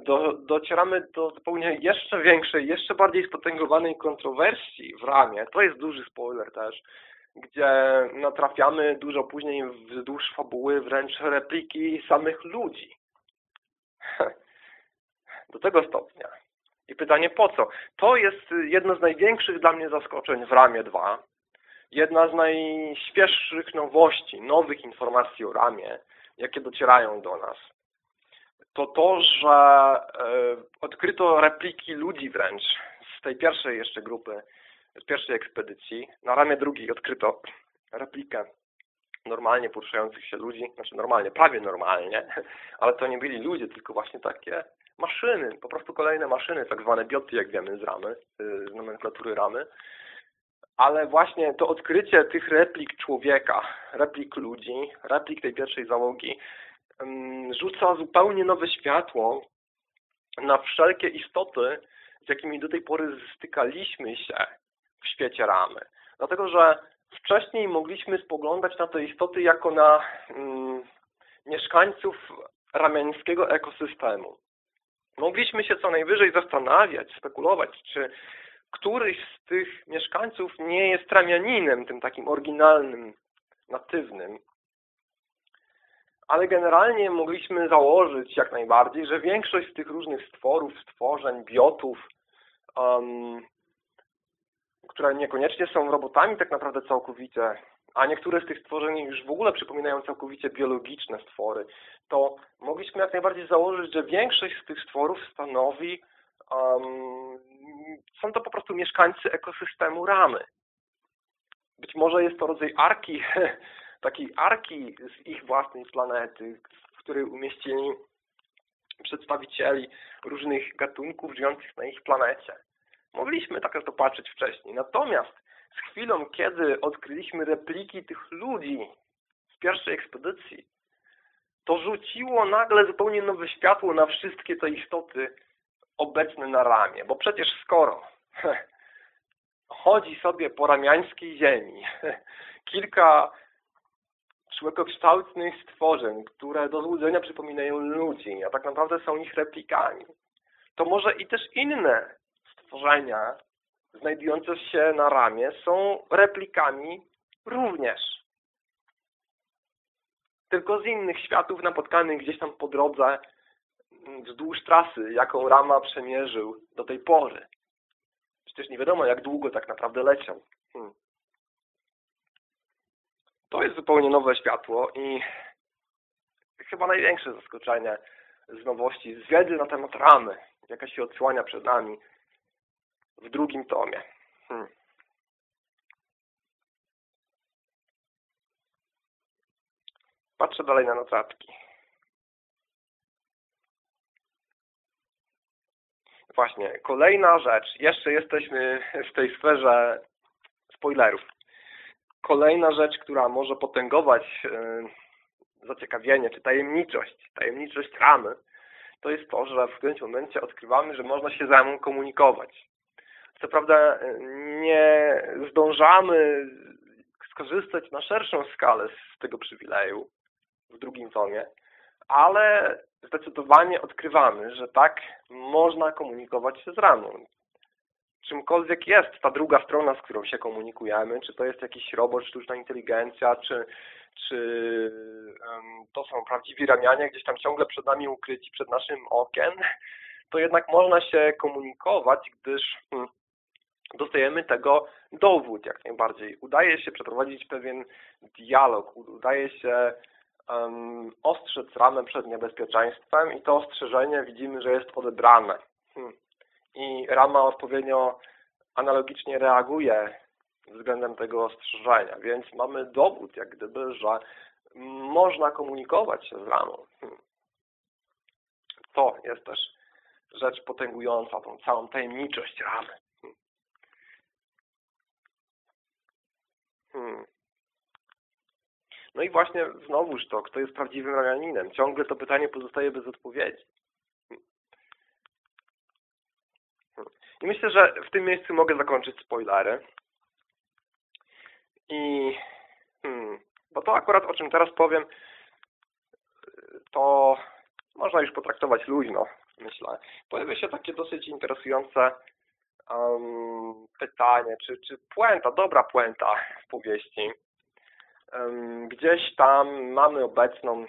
Do, docieramy do zupełnie jeszcze większej, jeszcze bardziej spotęgowanej kontrowersji w ramie. To jest duży spoiler też, gdzie natrafiamy dużo później wzdłuż fabuły wręcz repliki samych ludzi. Do tego stopnia I pytanie po co? To jest jedno z największych dla mnie zaskoczeń w ramie 2. Jedna z najświeższych nowości, nowych informacji o ramie, jakie docierają do nas. To to, że e, odkryto repliki ludzi wręcz z tej pierwszej jeszcze grupy, z pierwszej ekspedycji. Na ramię drugiej odkryto replikę normalnie poruszających się ludzi, znaczy normalnie, prawie normalnie, ale to nie byli ludzie, tylko właśnie takie maszyny, po prostu kolejne maszyny, tak zwane bioty, jak wiemy z ramy, z nomenklatury ramy. Ale właśnie to odkrycie tych replik człowieka, replik ludzi, replik tej pierwszej załogi rzuca zupełnie nowe światło na wszelkie istoty, z jakimi do tej pory stykaliśmy się w świecie ramy. Dlatego, że wcześniej mogliśmy spoglądać na te istoty jako na mm, mieszkańców ramiańskiego ekosystemu. Mogliśmy się co najwyżej zastanawiać, spekulować, czy któryś z tych mieszkańców nie jest ramianinem, tym takim oryginalnym, natywnym. Ale generalnie mogliśmy założyć jak najbardziej, że większość z tych różnych stworów, stworzeń, biotów, um, które niekoniecznie są robotami tak naprawdę całkowicie, a niektóre z tych stworzeń już w ogóle przypominają całkowicie biologiczne stwory, to mogliśmy jak najbardziej założyć, że większość z tych stworów stanowi, um, są to po prostu mieszkańcy ekosystemu ramy. Być może jest to rodzaj arki, takiej arki z ich własnej planety, w której umieścili przedstawicieli różnych gatunków żyjących na ich planecie. Mogliśmy tak to patrzeć wcześniej. Natomiast z chwilą, kiedy odkryliśmy repliki tych ludzi z pierwszej ekspedycji, to rzuciło nagle zupełnie nowe światło na wszystkie te istoty obecne na ramię. Bo przecież skoro chodzi sobie po ramiańskiej ziemi kilka człowiekokształtnych stworzeń, które do złudzenia przypominają ludzi, a tak naprawdę są ich replikami, to może i też inne stworzenia znajdujące się na ramię są replikami również. Tylko z innych światów napotkanych gdzieś tam po drodze wzdłuż trasy, jaką Rama przemierzył do tej pory. Przecież nie wiadomo, jak długo tak naprawdę leciał. Hmm. To jest zupełnie nowe światło i chyba największe zaskoczenie z nowości, z wiedzy na temat ramy, jaka się odsłania przed nami w drugim tomie. Hmm. Patrzę dalej na notatki. Właśnie, kolejna rzecz. Jeszcze jesteśmy w tej sferze spoilerów. Kolejna rzecz, która może potęgować yy, zaciekawienie, czy tajemniczość, tajemniczość ramy, to jest to, że w którymś momencie odkrywamy, że można się ze mną komunikować. Co prawda nie zdążamy skorzystać na szerszą skalę z tego przywileju w drugim tomie, ale zdecydowanie odkrywamy, że tak można komunikować się z ramą. Czymkolwiek jest ta druga strona, z którą się komunikujemy, czy to jest jakiś robot, sztuczna inteligencja, czy, czy um, to są prawdziwi ramianie gdzieś tam ciągle przed nami ukryci, przed naszym okiem, to jednak można się komunikować, gdyż hmm, dostajemy tego dowód jak najbardziej. Udaje się przeprowadzić pewien dialog, udaje się um, ostrzec ramę przed niebezpieczeństwem i to ostrzeżenie widzimy, że jest odebrane. Hmm. I rama odpowiednio analogicznie reaguje względem tego ostrzeżenia, więc mamy dowód jak gdyby, że można komunikować się z ramą. Hmm. To jest też rzecz potęgująca tą całą tajemniczość ramy. Hmm. hmm. No i właśnie znowuż to, kto jest prawdziwym Ramianinem? Ciągle to pytanie pozostaje bez odpowiedzi. I myślę, że w tym miejscu mogę zakończyć spoilery. I hmm, bo to akurat o czym teraz powiem, to można już potraktować luźno, myślę. Pojawia się takie dosyć interesujące um, pytanie, czy, czy puenta, dobra puenta w powieści, Gdzieś tam mamy obecną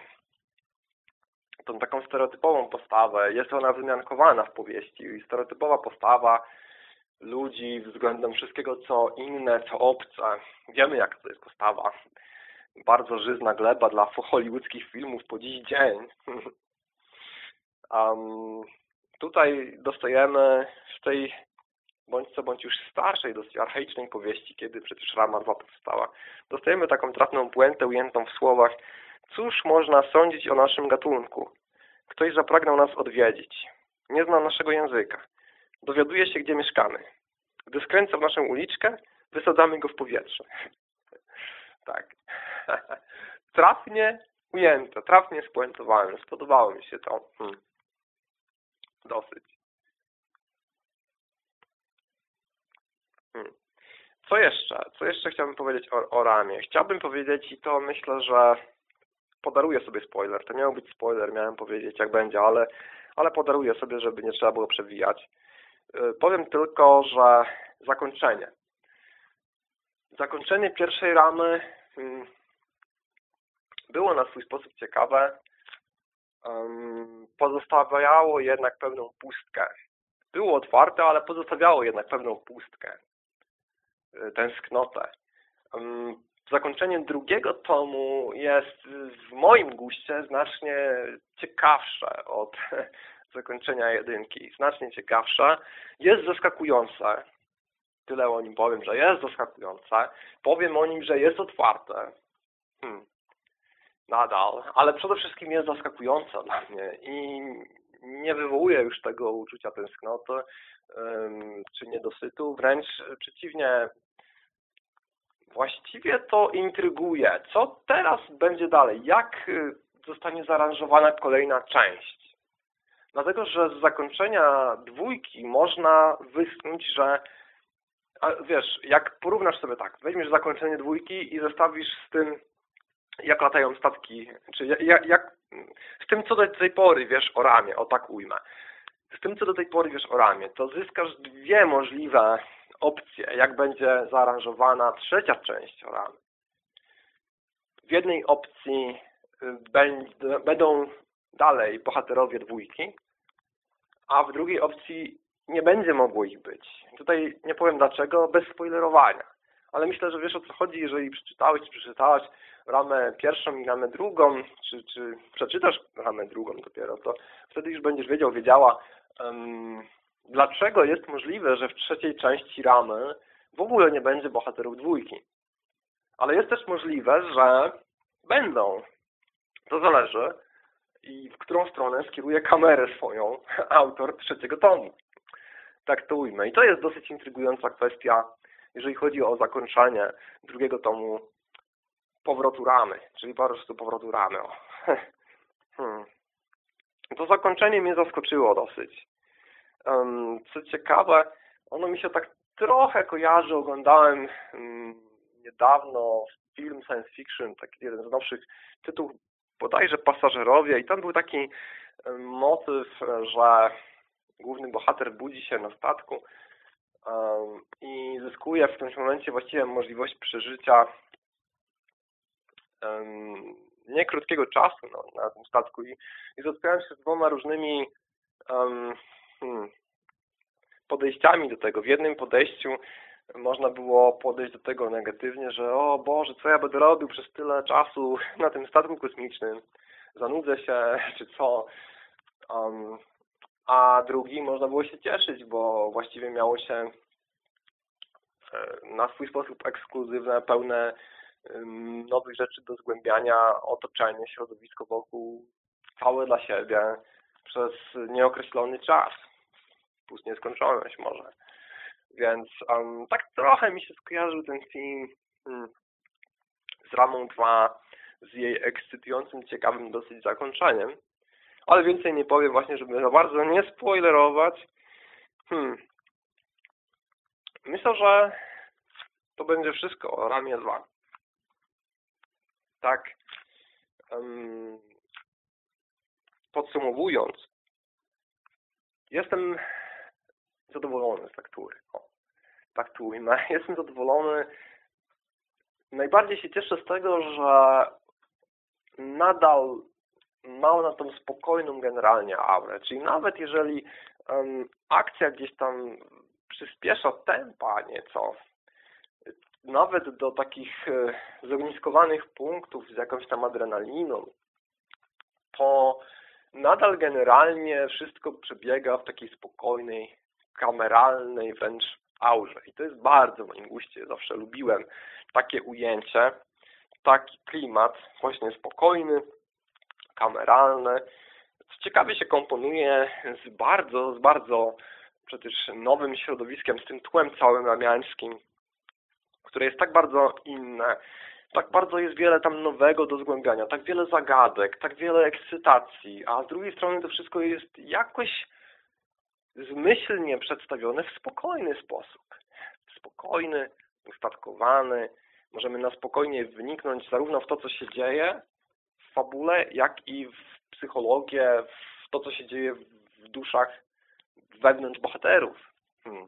tą taką stereotypową postawę. Jest ona wymiankowana w powieści. Stereotypowa postawa ludzi względem wszystkiego, co inne, co obce. Wiemy, jak to jest postawa. Bardzo żyzna gleba dla hollywoodzkich filmów po dziś dzień. um, tutaj dostajemy w tej bądź co bądź już starszej, dosyć archaicznej powieści, kiedy przecież Rama 2 powstała, dostajemy taką trafną puentę ujętą w słowach Cóż można sądzić o naszym gatunku? Ktoś zapragnął nas odwiedzić. Nie zna naszego języka. Dowiaduje się, gdzie mieszkamy. Gdy skręca w naszą uliczkę, wysadzamy go w powietrze. tak. trafnie ujęte, trafnie spuentowałem. Spodobało mi się to. Hmm. Dosyć. Hmm. Co jeszcze? Co jeszcze chciałbym powiedzieć o, o ramie? Chciałbym powiedzieć i to myślę, że podaruję sobie spoiler. To miał być spoiler, miałem powiedzieć jak będzie, ale, ale podaruję sobie, żeby nie trzeba było przewijać. Y, powiem tylko, że zakończenie. Zakończenie pierwszej ramy hmm, było na swój sposób ciekawe. Pozostawiało jednak pewną pustkę. Było otwarte, ale pozostawiało jednak pewną pustkę. Y, tęsknotę. Zakończenie drugiego tomu jest w moim guście znacznie ciekawsze od zakończenia jedynki. Znacznie ciekawsze. Jest zaskakujące. Tyle o nim powiem, że jest zaskakujące. Powiem o nim, że jest otwarte. Hmm. Nadal. Ale przede wszystkim jest zaskakujące dla mnie i nie wywołuje już tego uczucia tęsknoty czy niedosytu. Wręcz przeciwnie, właściwie to intryguje. Co teraz będzie dalej? Jak y, zostanie zaaranżowana kolejna część? Dlatego, że z zakończenia dwójki można wysnuć, że wiesz, jak porównasz sobie tak, weźmiesz zakończenie dwójki i zestawisz z tym, jak latają statki, czy jak, jak z tym, co do tej pory wiesz o ramię, o tak ujmę, z tym, co do tej pory wiesz o ramię, to zyskasz dwie możliwe opcje, jak będzie zaaranżowana trzecia część ramy. W jednej opcji y, będą dalej bohaterowie dwójki, a w drugiej opcji nie będzie mogło ich być. Tutaj nie powiem dlaczego, bez spoilerowania. Ale myślę, że wiesz o co chodzi, jeżeli przeczytałeś czy przeczytałaś ramę pierwszą i ramę drugą, czy, czy przeczytasz ramę drugą dopiero, to wtedy już będziesz wiedział, wiedziała, um, dlaczego jest możliwe, że w trzeciej części ramy w ogóle nie będzie bohaterów dwójki. Ale jest też możliwe, że będą. To zależy i w którą stronę skieruje kamerę swoją autor trzeciego tomu. Tak to ujmę. I to jest dosyć intrygująca kwestia, jeżeli chodzi o zakończenie drugiego tomu powrotu ramy, czyli po prostu powrotu ramy. Hmm. To zakończenie mnie zaskoczyło dosyć. Co ciekawe, ono mi się tak trochę kojarzy, oglądałem niedawno film science fiction, taki jeden z nowszych tytułów, bodajże Pasażerowie i tam był taki motyw, że główny bohater budzi się na statku i zyskuje w którymś momencie właściwie możliwość przeżycia nie krótkiego czasu no, na tym statku. I, i spotkałem się z dwoma różnymi um, hmm, podejściami do tego. W jednym podejściu można było podejść do tego negatywnie, że o Boże, co ja będę robił przez tyle czasu na tym statku kosmicznym, zanudzę się, czy co. Um, a drugi można było się cieszyć, bo właściwie miało się e, na swój sposób ekskluzywne, pełne nowych rzeczy do zgłębiania, otoczenie, środowisko wokół, całe dla siebie przez nieokreślony czas, plus nieskończoność może. Więc um, tak trochę mi się skojarzył ten film hmm, z Ramą 2, z jej ekscytującym, ciekawym dosyć zakończeniem. Ale więcej nie powiem właśnie, żeby za bardzo nie spoilerować. Hmm. Myślę, że to będzie wszystko o Ramie 2 tak um, podsumowując, jestem zadowolony z faktury. O, tu ujmę. Jestem zadowolony. Najbardziej się cieszę z tego, że nadal ma ona tą spokojną generalnie aurę, czyli nawet jeżeli um, akcja gdzieś tam przyspiesza tempa nieco, nawet do takich e, zogniskowanych punktów z jakąś tam adrenaliną, to nadal generalnie wszystko przebiega w takiej spokojnej, kameralnej wręcz aurze. I to jest bardzo w moim guście. Zawsze lubiłem takie ujęcie, taki klimat, właśnie spokojny, kameralny. Co ciekawie się komponuje z bardzo, z bardzo przecież nowym środowiskiem, z tym tłem całym ramiańskim, które jest tak bardzo inne, tak bardzo jest wiele tam nowego do zgłębiania, tak wiele zagadek, tak wiele ekscytacji, a z drugiej strony to wszystko jest jakoś zmyślnie przedstawione w spokojny sposób. Spokojny, ustatkowany. Możemy na spokojnie wniknąć zarówno w to, co się dzieje w fabule, jak i w psychologię, w to, co się dzieje w duszach wewnątrz bohaterów. Hmm.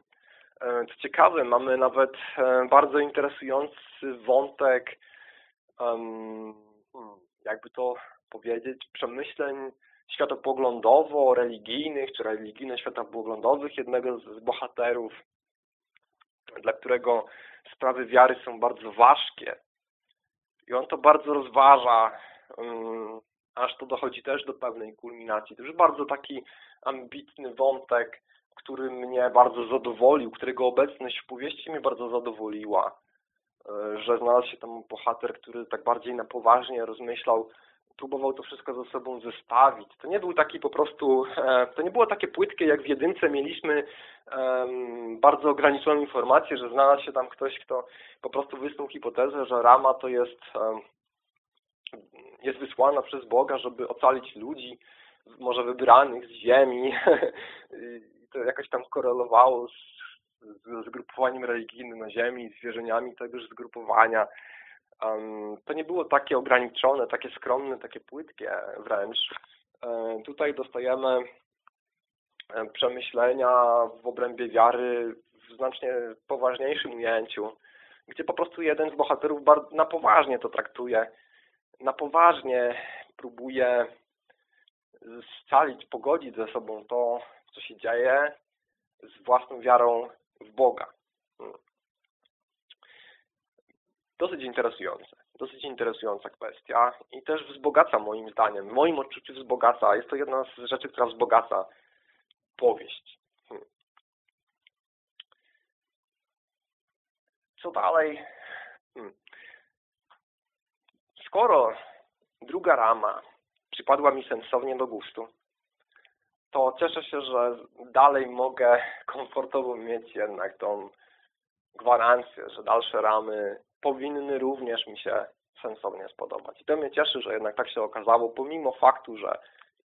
E, co ciekawe, mamy nawet e, bardzo interesujący wątek, hmm, jakby to powiedzieć, przemyśleń światopoglądowo-religijnych, czy religijno-światopoglądowych jednego z bohaterów, dla którego sprawy wiary są bardzo ważkie. I on to bardzo rozważa, um, aż to dochodzi też do pewnej kulminacji. To już bardzo taki ambitny wątek, który mnie bardzo zadowolił, którego obecność w powieści mnie bardzo zadowoliła, e, że znalazł się tam bohater, który tak bardziej na poważnie rozmyślał próbował to wszystko ze sobą zestawić. To nie był taki po prostu, e, to nie było takie płytkie, jak w jedynce mieliśmy bardzo ograniczoną informację, że znalazł się tam ktoś, kto po prostu wysnuł hipotezę, że Rama to jest, jest wysłana przez Boga, żeby ocalić ludzi, może wybranych z ziemi. I to jakoś tam korelowało z, z zgrupowaniem religijnym na ziemi, z wierzeniami tegoż zgrupowania to nie było takie ograniczone, takie skromne, takie płytkie wręcz. E, tutaj dostajemy e, przemyślenia w obrębie wiary w znacznie poważniejszym ujęciu, gdzie po prostu jeden z bohaterów na poważnie to traktuje, na poważnie próbuje scalić, pogodzić ze sobą to, co się dzieje z własną wiarą w Boga. Dosyć interesujące. Dosyć interesująca kwestia i też wzbogaca moim zdaniem, w moim odczuciu wzbogaca. Jest to jedna z rzeczy, która wzbogaca powieść. Hmm. Co dalej? Hmm. Skoro druga rama przypadła mi sensownie do gustu, to cieszę się, że dalej mogę komfortowo mieć jednak tą gwarancję, że dalsze ramy powinny również mi się sensownie spodobać. I to mnie cieszy, że jednak tak się okazało, pomimo faktu, że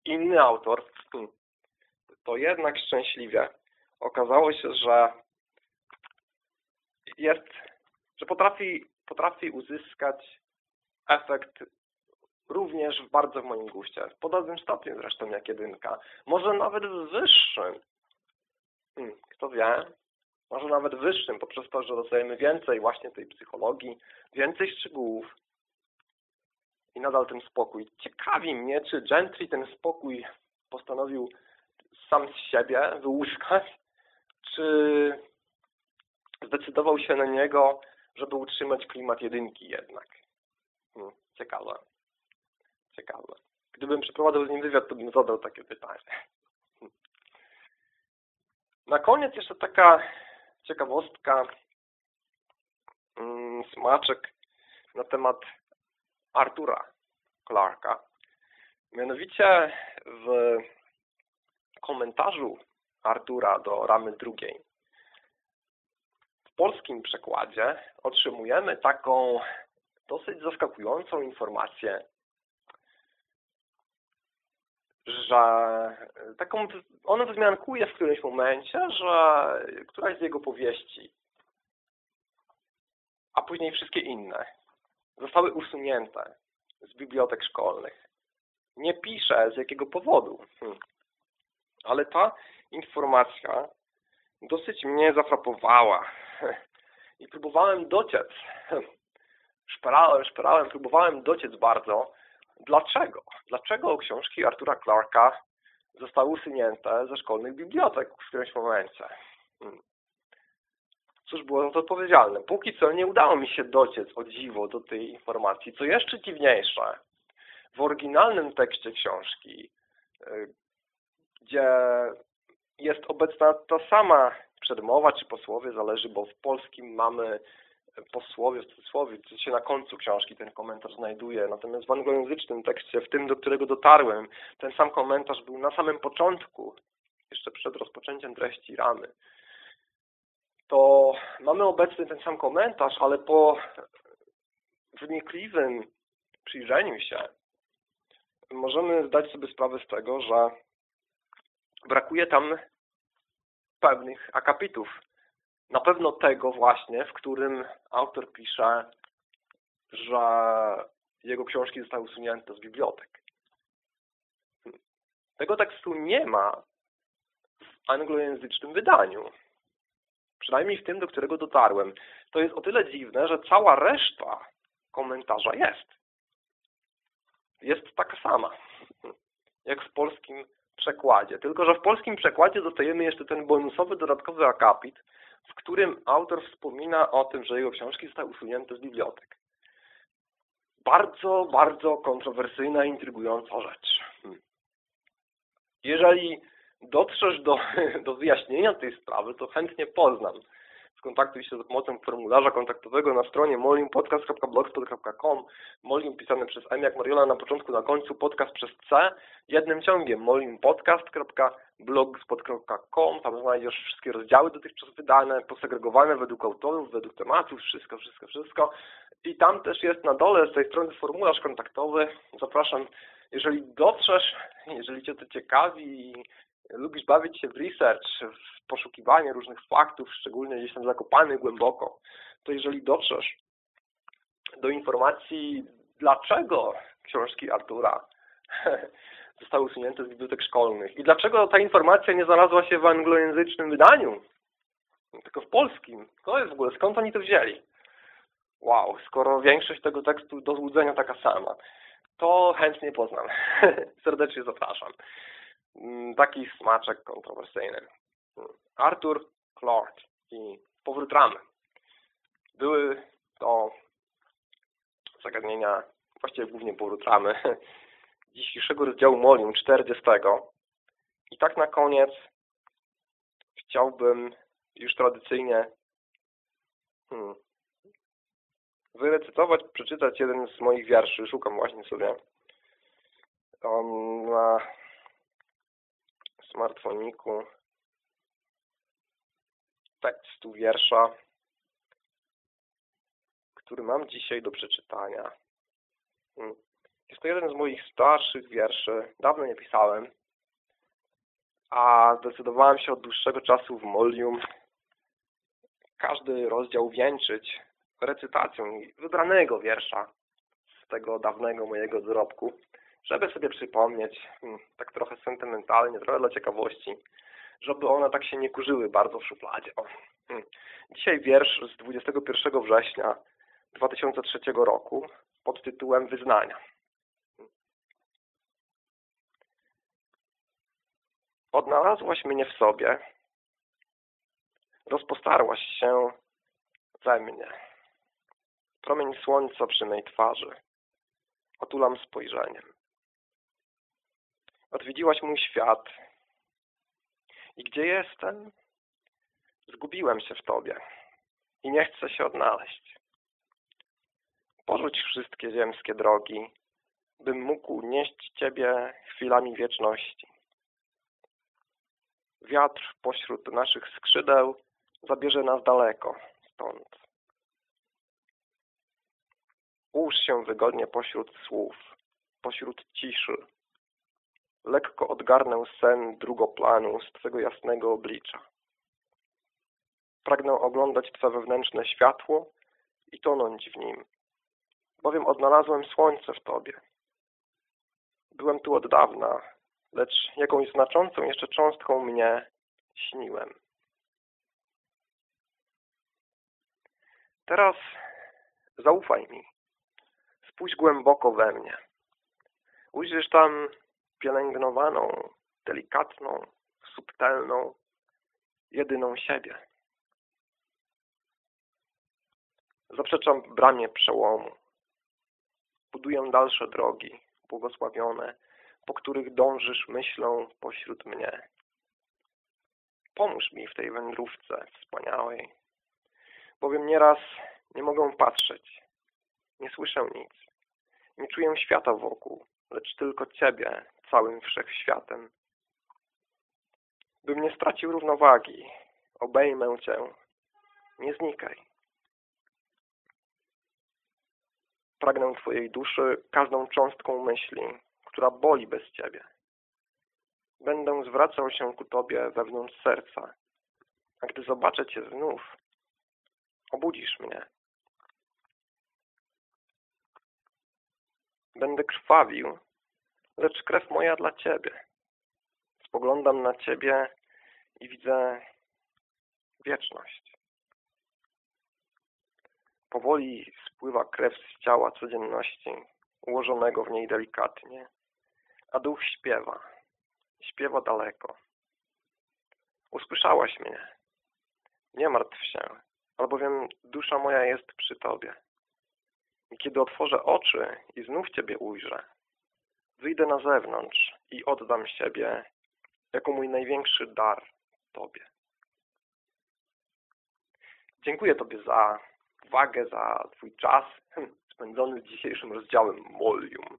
inny autor, hmm, to jednak szczęśliwie okazało się, że jest, że potrafi, potrafi uzyskać efekt również bardzo w moim guście. W podobnym stopniu zresztą jak jedynka. Może nawet w wyższym. Hmm, kto wie? Może nawet wyższym, poprzez to, że dostajemy więcej właśnie tej psychologii, więcej szczegółów i nadal ten spokój. Ciekawi mnie, czy Gentry ten spokój postanowił sam z siebie wyłuskać, czy zdecydował się na niego, żeby utrzymać klimat jedynki jednak. Hmm, ciekawe. Ciekawe. Gdybym przeprowadzał z nim wywiad, to bym zadał takie pytanie. Hmm. Na koniec jeszcze taka ciekawostka, mm, smaczek na temat Artura Clarka. Mianowicie w komentarzu Artura do ramy drugiej w polskim przekładzie otrzymujemy taką dosyć zaskakującą informację, że taką, on wzmiankuje w którymś momencie, że któraś z jego powieści, a później wszystkie inne, zostały usunięte z bibliotek szkolnych. Nie pisze z jakiego powodu, hmm. ale ta informacja dosyć mnie zafrapowała i próbowałem dociec, szperałem, szperałem, próbowałem dociec bardzo, dlaczego? Dlaczego książki Artura Clarka zostały usunięte ze szkolnych bibliotek w którymś momencie? Hmm. Cóż było na to odpowiedzialne? Póki co nie udało mi się dociec o dziwo do tej informacji. Co jeszcze dziwniejsze, w oryginalnym tekście książki, y, gdzie jest obecna ta sama przedmowa czy posłowie, zależy, bo w polskim mamy posłowie, w cudzysłowie, co się na końcu książki ten komentarz znajduje. Natomiast w anglojęzycznym tekście, w tym, do którego dotarłem, ten sam komentarz był na samym początku, jeszcze przed rozpoczęciem treści ramy. To mamy obecny ten sam komentarz, ale po wnikliwym przyjrzeniu się możemy zdać sobie sprawę z tego, że brakuje tam pewnych akapitów. Na pewno tego właśnie, w którym autor pisze, że jego książki zostały usunięte z bibliotek. Tego tekstu nie ma w anglojęzycznym wydaniu. Przynajmniej w tym, do którego dotarłem. To jest o tyle dziwne, że cała reszta komentarza jest. Jest taka sama, jak w polskim przekładzie. Tylko, że w polskim przekładzie dostajemy jeszcze ten bonusowy, dodatkowy akapit, w którym autor wspomina o tym, że jego książki zostały usunięte z bibliotek. Bardzo, bardzo kontrowersyjna, intrygująca rzecz. Hmm. Jeżeli dotrzesz do, do wyjaśnienia tej sprawy, to chętnie poznam skontaktuj się za pomocą formularza kontaktowego na stronie moliumpodcast.blogspot.com Molium pisane przez M jak Mariola na początku, na końcu, podcast przez C jednym ciągiem moliumpodcast.blogspot.com Tam znajdziesz wszystkie rozdziały dotychczas wydane, posegregowane według autorów, według tematów, wszystko, wszystko, wszystko. I tam też jest na dole z tej strony formularz kontaktowy. Zapraszam, jeżeli dotrzesz, jeżeli Cię to ciekawi lubisz bawić się w research, w poszukiwanie różnych faktów, szczególnie gdzieś tam zakopany głęboko, to jeżeli dotrzesz do informacji, dlaczego książki Artura zostały usunięte z bibliotek szkolnych i dlaczego ta informacja nie znalazła się w anglojęzycznym wydaniu, tylko w polskim. To jest w ogóle, skąd oni to wzięli? Wow, skoro większość tego tekstu do złudzenia taka sama, to chętnie poznam. Serdecznie zapraszam. Mm, taki smaczek kontrowersyjny. Arthur Clarke i powrót ramy. Były to zagadnienia, właściwie głównie powrót ramy dzisiejszego rozdziału Molium 40. I tak na koniec chciałbym już tradycyjnie hmm, wyrecytować, przeczytać jeden z moich wierszy. Szukam właśnie sobie. On ma smartfoniku tekstu wiersza, który mam dzisiaj do przeczytania. Hmm. Jest to jeden z moich starszych wierszy. Dawno nie pisałem, a zdecydowałem się od dłuższego czasu w Molium każdy rozdział wieńczyć recytacją wybranego wiersza z tego dawnego mojego dorobku żeby sobie przypomnieć, hmm, tak trochę sentymentalnie, trochę dla ciekawości, żeby one tak się nie kurzyły bardzo w szufladzie. Hmm. Dzisiaj wiersz z 21 września 2003 roku pod tytułem Wyznania. Odnalazłaś mnie w sobie, rozpostarłaś się we mnie. Promień słońca przy mej twarzy otulam spojrzeniem. Odwiedziłaś mój świat. I gdzie jestem? Zgubiłem się w Tobie i nie chcę się odnaleźć. Porzuć wszystkie ziemskie drogi, bym mógł nieść Ciebie chwilami wieczności. Wiatr pośród naszych skrzydeł zabierze nas daleko stąd. Ułóż się wygodnie pośród słów, pośród ciszy, lekko odgarnę sen drugoplanu z Twego jasnego oblicza. Pragnę oglądać Twe wewnętrzne światło i tonąć w nim, bowiem odnalazłem słońce w Tobie. Byłem tu od dawna, lecz jakąś znaczącą jeszcze cząstką mnie śniłem. Teraz zaufaj mi. Spójrz głęboko we mnie. ujrzysz tam pielęgnowaną, delikatną, subtelną, jedyną siebie. Zaprzeczam bramie przełomu. Buduję dalsze drogi, błogosławione, po których dążysz myślą pośród mnie. Pomóż mi w tej wędrówce wspaniałej, bowiem nieraz nie mogę patrzeć, nie słyszę nic, nie czuję świata wokół, lecz tylko Ciebie całym wszechświatem. Bym nie stracił równowagi, obejmę Cię, nie znikaj. Pragnę Twojej duszy każdą cząstką myśli, która boli bez Ciebie. Będę zwracał się ku Tobie wewnątrz serca, a gdy zobaczę Cię znów, obudzisz mnie. Będę krwawił, lecz krew moja dla Ciebie. Spoglądam na Ciebie i widzę wieczność. Powoli spływa krew z ciała codzienności, ułożonego w niej delikatnie, a duch śpiewa. Śpiewa daleko. Usłyszałaś mnie. Nie martw się, albowiem dusza moja jest przy Tobie. I kiedy otworzę oczy i znów Ciebie ujrzę, wyjdę na zewnątrz i oddam siebie jako mój największy dar Tobie. Dziękuję Tobie za uwagę, za Twój czas spędzony dzisiejszym rozdziałem Molium.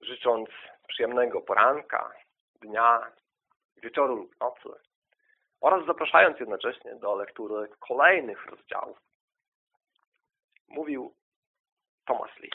Życząc przyjemnego poranka, dnia, wieczoru lub nocy oraz zapraszając jednocześnie do lektury kolejnych rozdziałów, mówił Thomas Lee.